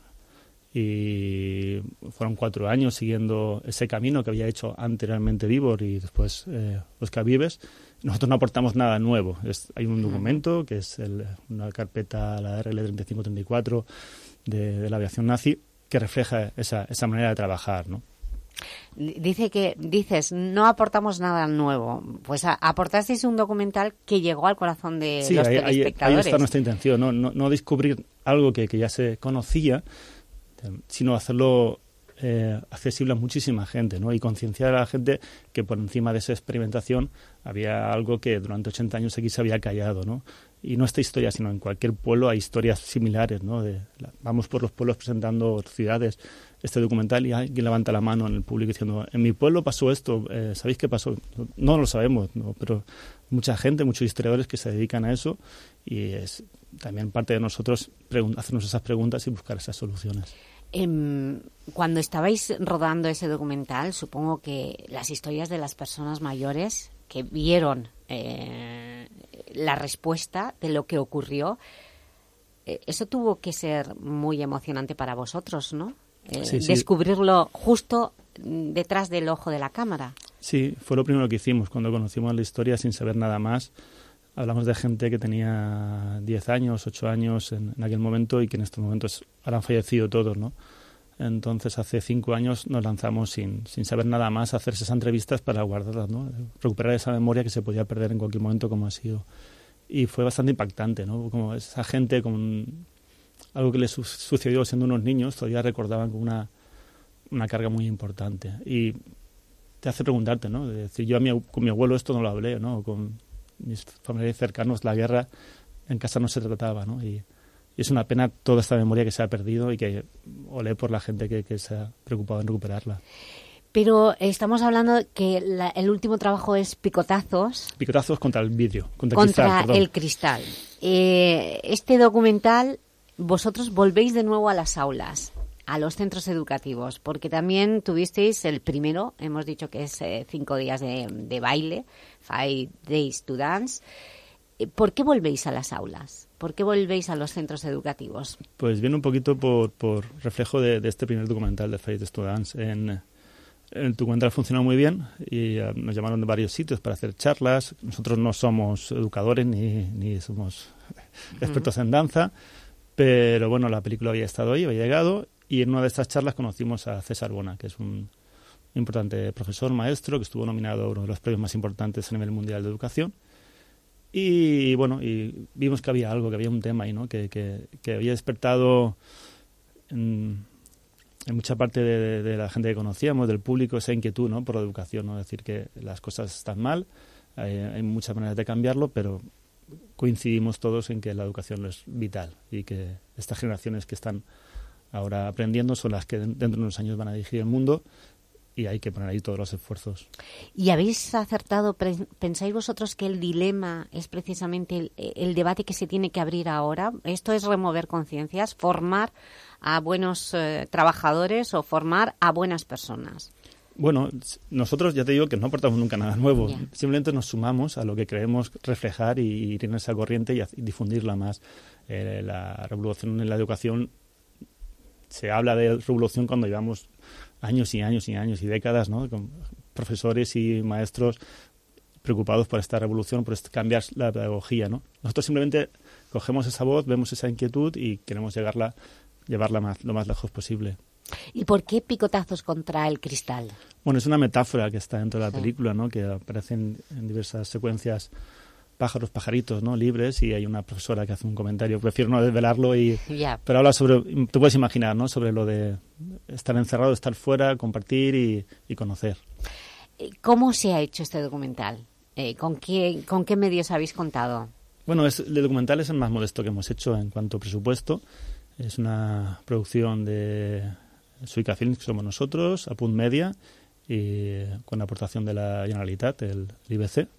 Y fueron cuatro años siguiendo ese camino que había hecho anteriormente Vibor y después eh, Oscar Vives. Nosotros no aportamos nada nuevo. hay un documento que es una carpeta, la RL 3534 de, de la aviación nazi, que refleja esa, esa manera de trabajar, ¿no? Dice que dices no aportamos nada nuevo, pues aportasteis un documental que llegó al corazón de los telespectadores. Ahí, está nuestra intención, no, no, descubrir algo que, que, ya se conocía, sino hacerlo eh, accesible a muchísima gente, ¿no? Y concienciar a la gente que por encima de esa experimentación había algo que durante 80 años aquí se había callado, ¿no? Y no esta historia, sino en cualquier pueblo hay historias similares, ¿no? De, vamos por los pueblos presentando ciudades este documental y alguien levanta la mano en el público diciendo, en mi pueblo pasó esto, eh, ¿sabéis qué pasó? No, lo sabemos, pero mucha gente, muchos historiadores que se dedican a eso y es también parte de nosotros hacernos esas preguntas y buscar esas soluciones. Em, cuando estabais rodando ese documental, supongo que las historias de las personas mayores que vieron eh, la respuesta de lo que ocurrió, eh, eso tuvo que ser muy emocionante para vosotros, ¿no? Eh, descubrirlo justo detrás del ojo de la cámara. Sí, fue lo primero que hicimos cuando conocimos la historia sin saber nada más. Hablamos de gente que tenía 10 años, 8 años en, aquel momento y que en estos momentos han fallecido todos, ¿no? Entonces, hace cinco años nos lanzamos sin, sin saber nada más a hacer esas entrevistas para guardarlas, ¿no? Recuperar esa memoria que se podía perder en cualquier momento como ha sido. Y fue bastante impactante, ¿no? Como esa gente con algo que les sucedió siendo unos niños, todavía recordaban con una, una carga muy importante. Y te hace preguntarte, ¿no? decir, yo a mi, con mi abuelo esto no lo hablé, ¿no? Con mis familiares cercanos, la guerra en casa no se trataba, ¿no? Y, es una pena toda esta memoria que se ha perdido y que olé por la gente que, que se ha preocupado en recuperarla. Pero estamos hablando que el último trabajo es Picotazos. Picotazos contra el vidrio, contra, cristal. El cristal. Eh, este documental, vosotros volvéis de nuevo a las aulas a los centros educativos, porque también tuvisteis el primero, hemos dicho que es eh, cinco días de, baile, Five Days to Dance. Eh, ¿Por qué volvéis a las aulas? ¿Por qué volvéis a los centros educativos? Pues viene un poquito por, por reflejo de, este primer documental de Five Days to Dance. En, tu cuenta funcionado muy bien y eh, nos llamaron de varios sitios para hacer charlas. Nosotros no somos educadores ni, ni somos expertos en danza, pero bueno, la película había estado ahí, había llegado y en una de estas charlas conocimos a César Bona, que es un importante profesor, maestro, que estuvo nominado a uno de los premios más importantes a nivel mundial de educación. Y bueno, y vimos que había algo, que había un tema ahí, ¿no? Que, que, había despertado en, mucha parte de, la gente que conocíamos, del público, esa inquietud, ¿no? Por la educación, ¿no? decir, que las cosas están mal, hay, hay muchas maneras de cambiarlo, pero coincidimos todos en que la educación es vital y que estas generaciones que están ahora aprendiendo son las que dentro de unos años van a dirigir el mundo y hay que poner ahí todos los esfuerzos. ¿Y habéis acertado, pensáis vosotros que el dilema es precisamente el, debate que se tiene que abrir ahora? ¿Esto es remover conciencias, formar a buenos eh, trabajadores o formar a buenas personas? Bueno, nosotros ya te digo que no aportamos nunca nada nuevo, simplemente nos sumamos a lo que creemos reflejar y ir en esa corriente y, difundirla más. Eh, la revolución en la educación se habla de revolución cuando llevamos años y años y años y décadas, ¿no? Con profesores y maestros preocupados por esta revolución, por cambiar la pedagogía, ¿no? Nosotros simplemente cogemos esa voz, vemos esa inquietud y queremos llegarla, llevarla más, lo más lejos posible. ¿Y por qué picotazos contra el cristal? Bueno, es una metáfora que está dentro de la película, ¿no? Que aparece en diversas secuencias pájaros, pajaritos, ¿no? Libres y hay una profesora que hace un comentario, prefiero no desvelarlo y pero habla sobre, te puedes imaginar, ¿no? Sobre lo de estar encerrado, estar fuera, compartir y, conocer. Eh, ¿Cómo se ha hecho este documental? Eh, ¿con, qué, ¿Con qué medios habéis contado? Bueno, es, el documental es el más modesto que hemos hecho en cuanto a presupuesto. Es una producción de Suica Films, que somos nosotros, Apunt Media, y con la aportación de la Generalitat, el IBC,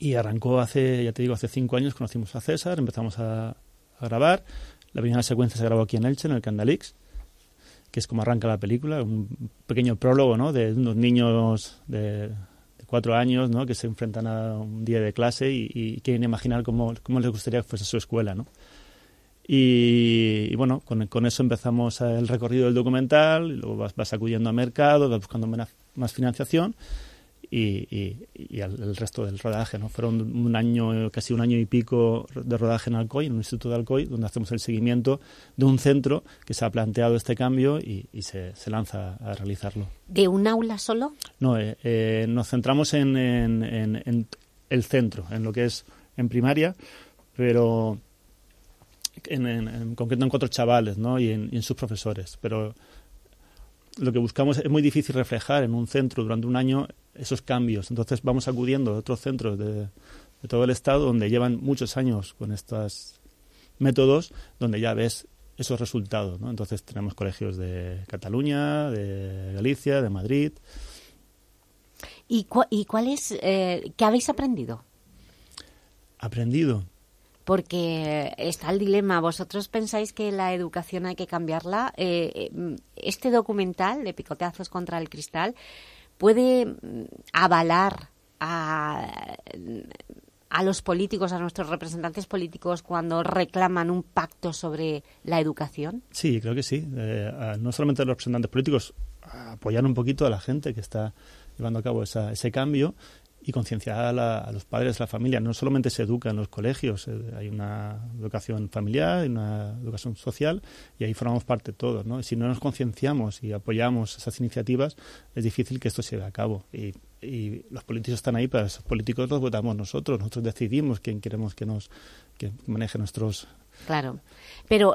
y arrancó hace, ya te digo, hace cinco años conocimos a César, empezamos a, grabar. La primera secuencia se grabó aquí en Elche, en el Candalix, que es como arranca la película, un pequeño prólogo ¿no? de unos niños de, cuatro años ¿no? que se enfrentan a un día de clase y, quieren imaginar cómo, cómo, les gustaría que fuese su escuela. ¿no? Y, bueno, con, eso empezamos el recorrido del documental, y luego vas, vas acudiendo a mercado, vas buscando más financiación y, y, el resto del rodaje. ¿no? Fueron un año, casi un año y pico de rodaje en Alcoy, en un instituto de Alcoy, donde hacemos el seguimiento de un centro que se ha planteado este cambio y, se, se, lanza a realizarlo. ¿De un aula solo? No, eh, eh, nos centramos en, en, en, el centro, en lo que es en primaria, pero en, concreto en cuatro chavales ¿no? y en sus profesores. Pero lo que buscamos es muy difícil reflejar en un centro durante un año esos cambios. Entonces vamos acudiendo a otros centros de, todo el Estado donde llevan muchos años con estos métodos, donde ya ves esos resultados. ¿no? Entonces tenemos colegios de Cataluña, de Galicia, de Madrid. ¿Y, y cuál es, eh, qué habéis aprendido? Aprendido. Porque está el dilema. ¿Vosotros pensáis que la educación hay que cambiarla? Eh, eh, este documental de Picoteazos contra el Cristal puede mm, avalar a, a los políticos, a nuestros representantes políticos cuando reclaman un pacto sobre la educación? Sí, creo que sí. Eh, no solamente a los representantes políticos, apoyar un poquito a la gente que está llevando a cabo ese cambio y concienciar a, los padres, a la familia. No solamente se educa en los colegios, eh, hay una educación familiar, una educación social y ahí formamos parte todos. ¿no? Si no nos concienciamos y apoyamos esas iniciativas, es difícil que esto se lleve a cabo. Y, los políticos están ahí, pero esos políticos los votamos nosotros. Nosotros decidimos quién queremos que nos que maneje nuestros Claro. Pero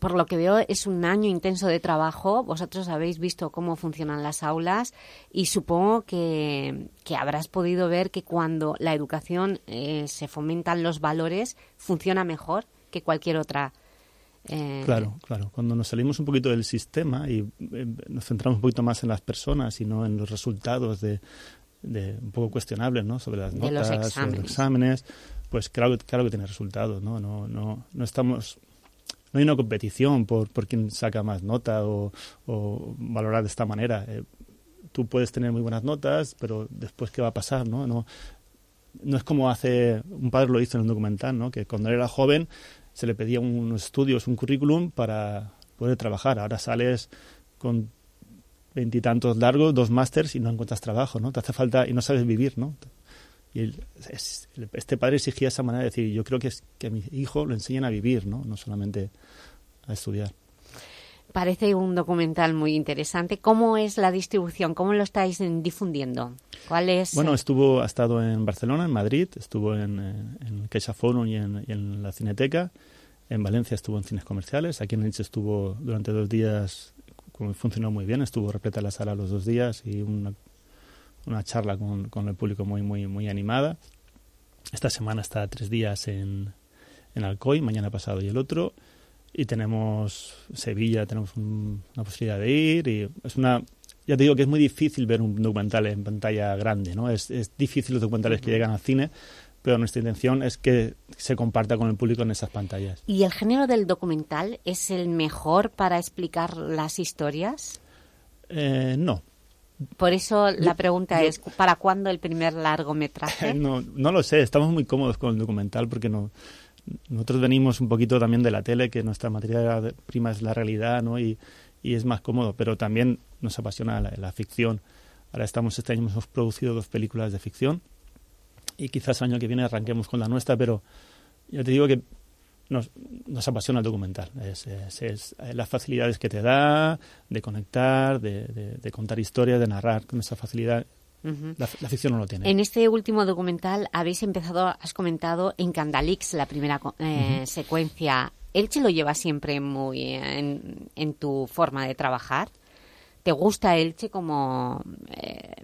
por lo que veo es un año intenso de trabajo. Vosotros habéis visto cómo funcionan las aulas y supongo que, habrás podido ver que cuando la educación eh, se fomentan los valores funciona mejor que cualquier otra. Eh, claro, claro. Cuando nos salimos un poquito del sistema y eh, nos centramos un poquito más en las personas y no en los resultados de, un poco cuestionables, ¿no? Sobre las notas, sobre los exámenes, pues claro, claro que tiene resultados, ¿no? No, no, no estamos no hay una competición por, por quién saca más nota o, valorar de esta manera. Eh, tú puedes tener muy buenas notas, pero después qué va a pasar, ¿no? No, no es como hace un padre lo hizo en un documental, ¿no? Que cuando era joven se le pedía unos estudios, un currículum para poder trabajar. Ahora sales con veintitantos largos, dos másters y no encuentras trabajo, ¿no? Te hace falta y no sabes vivir, ¿no? Y este padre exigía esa manera de decir, yo creo que, es, que a mi hijo lo enseñen a vivir, ¿no? No solamente a estudiar. Parece un documental muy interesante. ¿Cómo es la distribución? ¿Cómo lo estáis difundiendo? ¿Cuál es? Bueno, estuvo, ha estado en Barcelona, en Madrid, estuvo en, eh, en CaixaForum y en, y en la Cineteca. En Valencia estuvo en cines comerciales. Aquí en Elche estuvo durante dos días, funcionó muy bien. Estuvo repleta la sala los dos días y una una charla con, con, el público muy, muy, muy animada. Esta semana está tres días en, en Alcoy, mañana pasado y el otro. Y tenemos Sevilla, tenemos una posibilidad de ir. Y es una, ya te digo que es muy difícil ver un documental en pantalla grande, ¿no? Es, es difícil los documentales que llegan al cine, pero nuestra intención es que se comparta con el público en esas pantallas. ¿Y el género del documental es el mejor para explicar las historias? Eh, no, por eso la pregunta es, ¿para cuándo el primer largometraje? No, no lo sé, estamos muy cómodos con el documental porque no, nosotros venimos un poquito también de la tele, que nuestra materia prima es la realidad, ¿no? Y, y es más cómodo, pero también nos apasiona la, ficción. Ahora estamos, este año hemos producido dos películas de ficción y quizás el año que viene arranquemos con la nuestra, pero yo te digo que nos, nos apasiona el documental. Es, es, las facilidades que te da de conectar, de, de, contar historias, de narrar con esa facilidad. la, ficción no lo tiene. En este último documental habéis empezado, has comentado, en Candalix, la primera eh, secuencia. ¿Elche lo lleva siempre muy en, en, tu forma de trabajar? ¿Te gusta Elche como eh,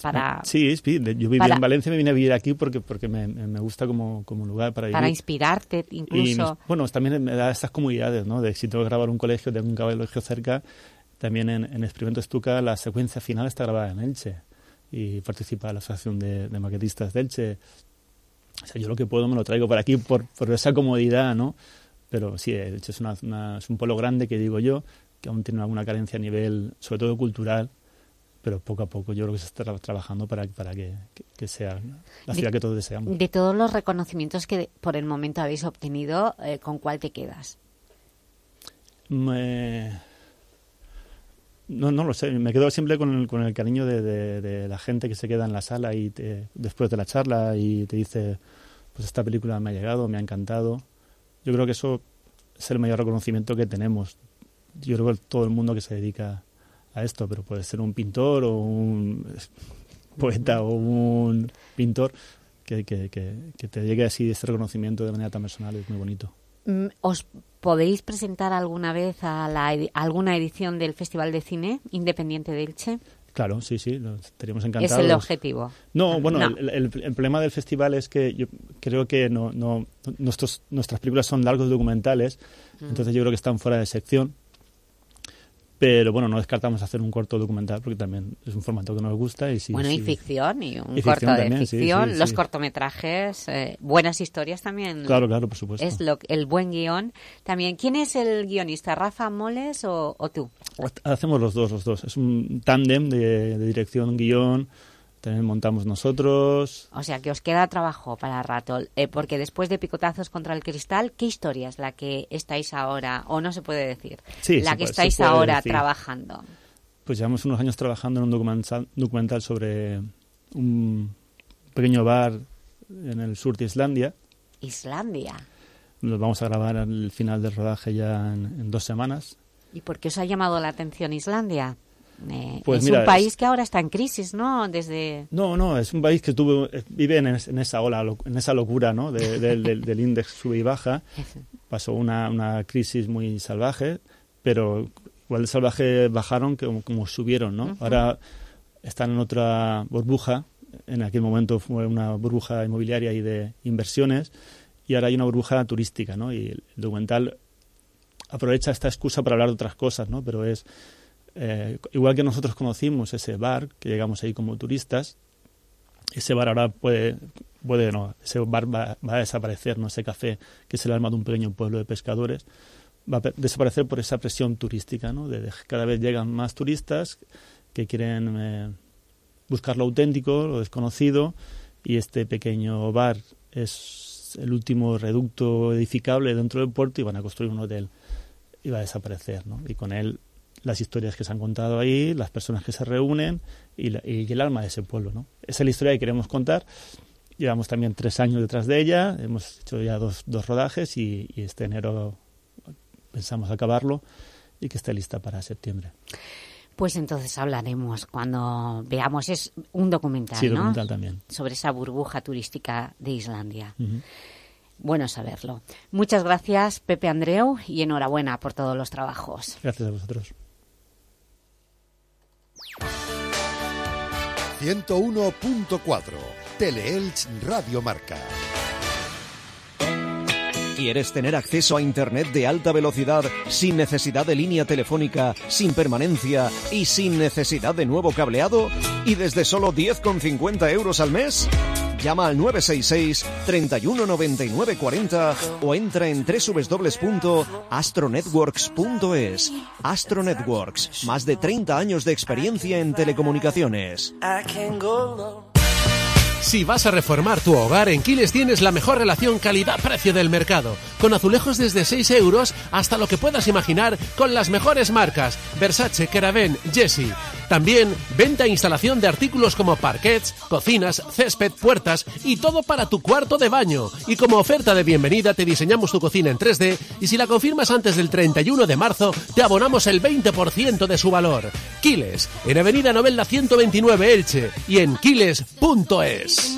para... Sí, yo viví en Valencia, me vine a vivir aquí porque porque me, me gusta como, como lugar para vivir. Para inspirarte incluso. bueno, también me da estas comunidades, ¿no? De si tengo que grabar un colegio, tengo un colegio cerca, también en, en Experimento Estuca la secuencia final está grabada en Elche y participa la Asociación de, Maquetistas de Elche. O sea, yo lo que puedo me lo traigo por aquí por, por esa comodidad, ¿no? Pero sí, Elche es, una, es un pueblo grande que digo yo, que aún tiene alguna carencia a nivel, sobre todo cultural, pero poco a poco yo creo que se está trabajando para, para que, sea la ciudad que todos deseamos. De todos los reconocimientos que por el momento habéis obtenido, eh, ¿con cuál te quedas? No, no lo sé, me quedo siempre con el, con el cariño de, la gente que se queda en la sala y después de la charla y te dice, pues esta película me ha llegado, me ha encantado. Yo creo que eso es el mayor reconocimiento que tenemos. Yo creo que todo el mundo que se dedica a esto, pero puede ser un pintor o un poeta o un pintor que, que, que, te llegue así este reconocimiento de manera tan personal, es muy bonito. Mm, ¿Os podéis presentar alguna vez a, la, alguna edición del Festival de Cine Independiente de Elche? Claro, sí, sí, estaríamos encantados. ¿Es el objetivo? No, bueno, El, problema del festival es que yo creo que no, no, nuestros, nuestras películas son largos documentales, mm. entonces yo creo que están fuera de sección pero bueno, no descartamos hacer un corto documental porque también es un formato que nos gusta. Y bueno, y ficción, y un corto de ficción, los cortometrajes, eh, buenas historias también. Claro, claro, por supuesto. Es lo, el buen guion. También, ¿quién es el guionista, Rafa Moles o, o tú? Hacemos los dos, los dos. Es un tándem de, de dirección, guion, también montamos nosotros. O sea, que os queda trabajo para rato, eh, porque después de Picotazos contra el Cristal, ¿qué historia es la que estáis ahora, o no se puede decir, la que estáis ahora trabajando? Pues llevamos unos años trabajando en un documental, documental sobre un pequeño bar en el sur de Islandia. Islandia. Lo vamos a grabar al final del rodaje ya en, en dos semanas. ¿Y por qué os ha llamado la atención Islandia? Eh, pues es un país que ahora está en crisis, ¿no? Desde... No, no, es un país que tuvo, vive en, esa ola, en esa locura, ¿no? del, del índice sube y baja. pasó una, una crisis muy salvaje, pero igual de salvaje bajaron que como, subieron, ¿no? Ahora están en otra burbuja, en aquel momento fue una burbuja inmobiliaria y de inversiones, y ahora hay una burbuja turística, ¿no? Y el documental aprovecha esta excusa para hablar de otras cosas, ¿no? Pero es eh, igual que nosotros conocimos ese bar, que llegamos ahí como turistas, ese bar ahora puede, puede no, ese bar va, a desaparecer, ¿no? Ese café, que es el alma de un pequeño pueblo de pescadores, va a desaparecer por esa presión turística, ¿no? Cada vez llegan más turistas que quieren eh, buscar lo auténtico, lo desconocido, y este pequeño bar es el último reducto edificable dentro del puerto y van a construir un hotel y va a desaparecer, ¿no? Y con él las historias que se han contado ahí, las personas que se reúnen y, el alma de ese pueblo. ¿no? Esa es la historia que queremos contar. Llevamos también tres años detrás de ella, hemos hecho ya dos, dos rodajes y, este enero pensamos acabarlo y que esté lista para septiembre. Pues entonces hablaremos cuando veamos, es un documental, sí, documental también. Sobre esa burbuja turística de Islandia. Bueno saberlo. Muchas gracias, Pepe Andreu, y enhorabuena por todos los trabajos. Gracias a vosotros. 101.4 Teleelch Radio Marca. ¿Quieres tener acceso a Internet de alta velocidad sin necesidad de línea telefónica, sin permanencia y sin necesidad de nuevo cableado? ¿Y desde solo 10,50 euros al mes? Llama al 966 319940 40 o entra en www.astronetworks.es. Astro Networks, más de 30 años de experiencia en telecomunicaciones. Si vas a reformar tu hogar, en Quiles tienes la mejor relación calidad-precio del mercado. Con azulejos desde 6 euros hasta lo que puedas imaginar con las mejores marcas. Versace, Keraben, Jessie. También venta e instalación de artículos como parquets, cocinas, césped, puertas y todo para tu cuarto de baño. Y como oferta de bienvenida te diseñamos tu cocina en 3D y si la confirmas antes del 31 de marzo te abonamos el 20% de su valor. Quiles, en Avenida Novella 129 Elche y en quiles.es.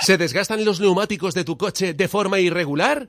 ¿Se desgastan los neumáticos de tu coche de forma irregular?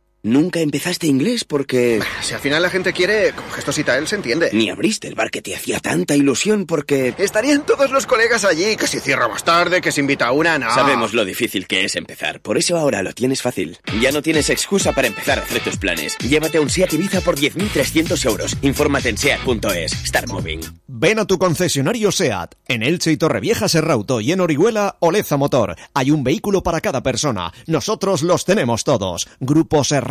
Nunca empezaste inglés porque... Si al final la gente quiere, con gestosita él se entiende. Ni abriste el bar que te hacía tanta ilusión porque... Estarían todos los colegas allí, que si cierra más tarde, que se invita a una, no. Sabemos lo difícil que es empezar, por eso ahora lo tienes fácil. Ya no tienes excusa para empezar a hacer tus planes. Llévate un SEAT Ibiza por 10.300 euros. Infórmate en SEAT.es. Start Moving. Ven a tu concesionario SEAT. En Elche y Torrevieja Serrauto y en Orihuela, Oleza Motor. Hay un vehículo para cada persona. Nosotros los tenemos todos. Grupo Serrauto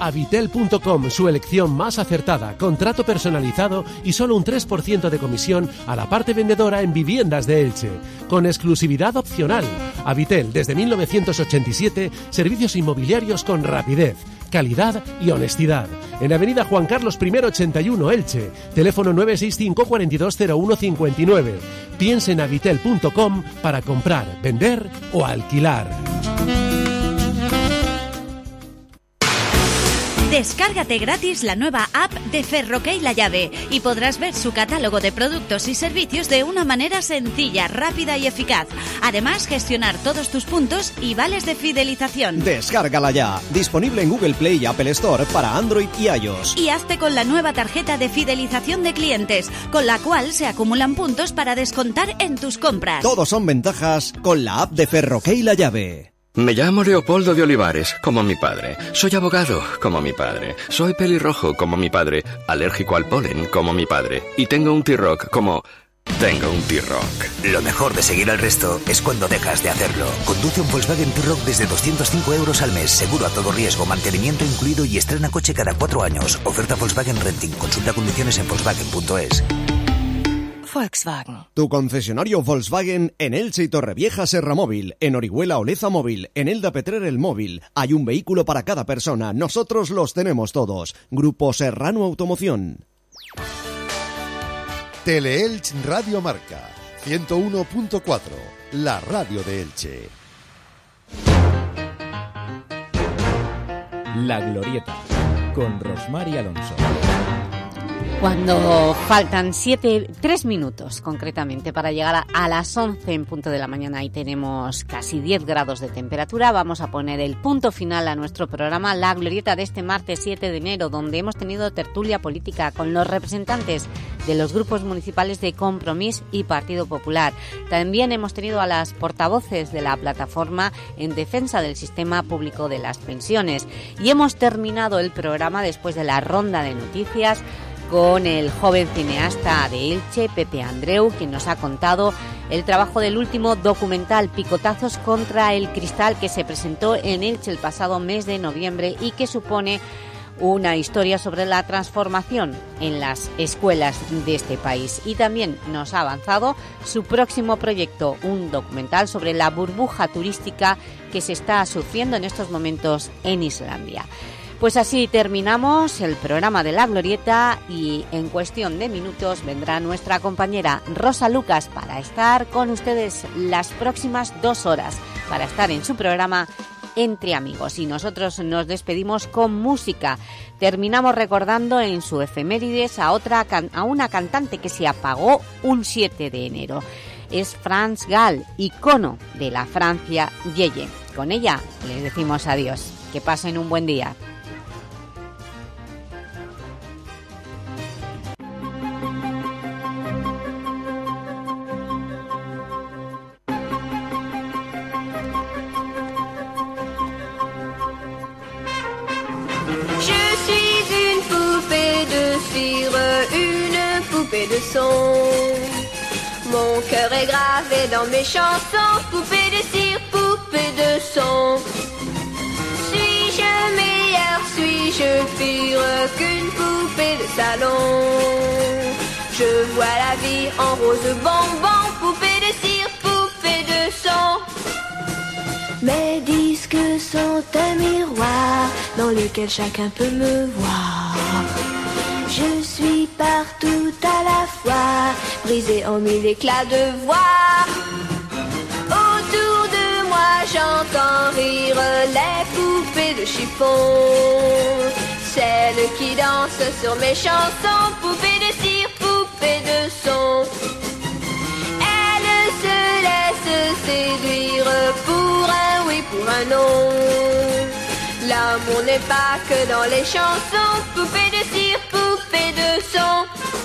Avitel.com, su elección más acertada, contrato personalizado y solo un 3% de comisión a la parte vendedora en viviendas de Elche, con exclusividad opcional. Avitel, desde 1987, servicios inmobiliarios con rapidez, calidad y honestidad. En Avenida Juan Carlos I 81 Elche, teléfono 965 420159. Piense en avitel.com para comprar, vender o alquilar. Descárgate gratis la nueva app de Ferroque La Llave y podrás ver su catálogo de productos y servicios de una manera sencilla, rápida y eficaz. Además, gestionar todos tus puntos y vales de fidelización. Descárgala ya. Disponible en Google Play y Apple Store para Android y iOS. Y hazte con la nueva tarjeta de fidelización de clientes, con la cual se acumulan puntos para descontar en tus compras. Todos son ventajas con la app de Ferroque La Llave. Me llamo Leopoldo de Olivares, como mi padre. Soy abogado, como mi padre. Soy pelirrojo, como mi padre. Alérgico al polen, como mi padre. Y tengo un T-Rock, como... Tengo un T-Rock. Lo mejor de seguir al resto es cuando dejas de hacerlo. Conduce un Volkswagen T-Rock desde 205 euros al mes, seguro a todo riesgo, mantenimiento incluido y estrena coche cada cuatro años. Oferta Volkswagen Renting. Consulta condiciones en Volkswagen.es. Volkswagen. Tu concesionario Volkswagen en Elche y Torrevieja Serra Móvil, en Orihuela Oleza Móvil, en Elda Petrer El Móvil. Hay un vehículo para cada persona. Nosotros los tenemos todos. Grupo Serrano Automoción. Teleelch Radio Marca 101.4, la radio de Elche. La Glorieta, con Rosmar y Alonso. Cuando faltan siete, tres minutos concretamente para llegar a, las 11 en punto de la mañana y tenemos casi 10 grados de temperatura, vamos a poner el punto final a nuestro programa La Glorieta de este martes 7 de enero, donde hemos tenido tertulia política con los representantes de los grupos municipales de Compromís y Partido Popular. También hemos tenido a las portavoces de la plataforma en defensa del sistema público de las pensiones. Y hemos terminado el programa después de la ronda de noticias con el joven cineasta de Elche, Pepe Andreu, quien nos ha contado el trabajo del último documental Picotazos contra el Cristal que se presentó en Elche el pasado mes de noviembre y que supone una historia sobre la transformación en las escuelas de este país. Y también nos ha avanzado su próximo proyecto, un documental sobre la burbuja turística que se está sufriendo en estos momentos en Islandia. Pues así terminamos el programa de La Glorieta y en cuestión de minutos vendrá nuestra compañera Rosa Lucas para estar con ustedes las próximas dos horas, para estar en su programa Entre Amigos. Y nosotros nos despedimos con música. Terminamos recordando en su efemérides a, otra, a una cantante que se apagó un 7 de enero. Es Franz Gall, icono de la Francia Yeye. Con ella les decimos adiós. Que pasen un buen día. Mon cœur est gravé dans mes chansons, poupée de cire, poupée de son. Suis-je meilleur, suis-je pire qu'une poupée de salon? Je vois la vie en rose bonbon, poupée de cire, poupée de son. Mes disques sont un miroir dans lequel chacun peut me voir. Je suis partout à la fois, brisé en mille éclats de voix. Autour de moi, j'entends rire les poupées de chiffon. Celles qui dansent sur mes chansons, poupées de cire, poupées de son. Elles se laissent séduire pour un oui, pour un non. L'amour n'est pas que dans les chansons, poupées de cire, poupées de son.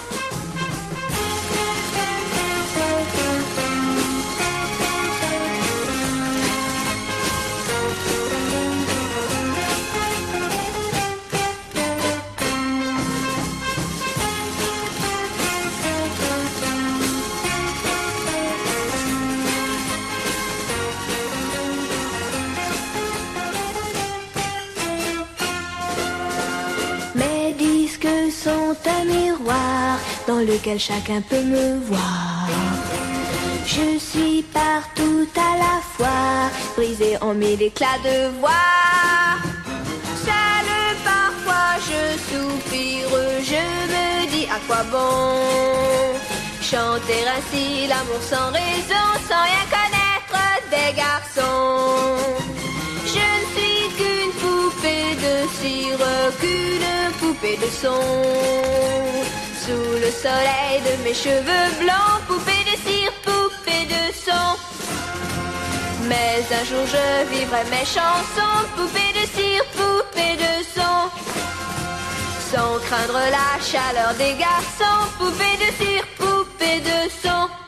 Dans lequel chacun peut me voir. Je suis partout à la fois, brisé en mille éclats de voix. Seul parfois je soupire, je me dis à quoi bon chanter ainsi l'amour sans raison, sans rien connaître des garçons. Je ne suis qu'une poupée de cire, qu'une poupée de son. Sous le soleil de mes cheveux blancs, poupée de cire, poupée de son. Mais un jour je vivrai mes chansons, poupée de cire, poupée de son. Sans craindre la chaleur des garçons, poupée de cire, poupée de son.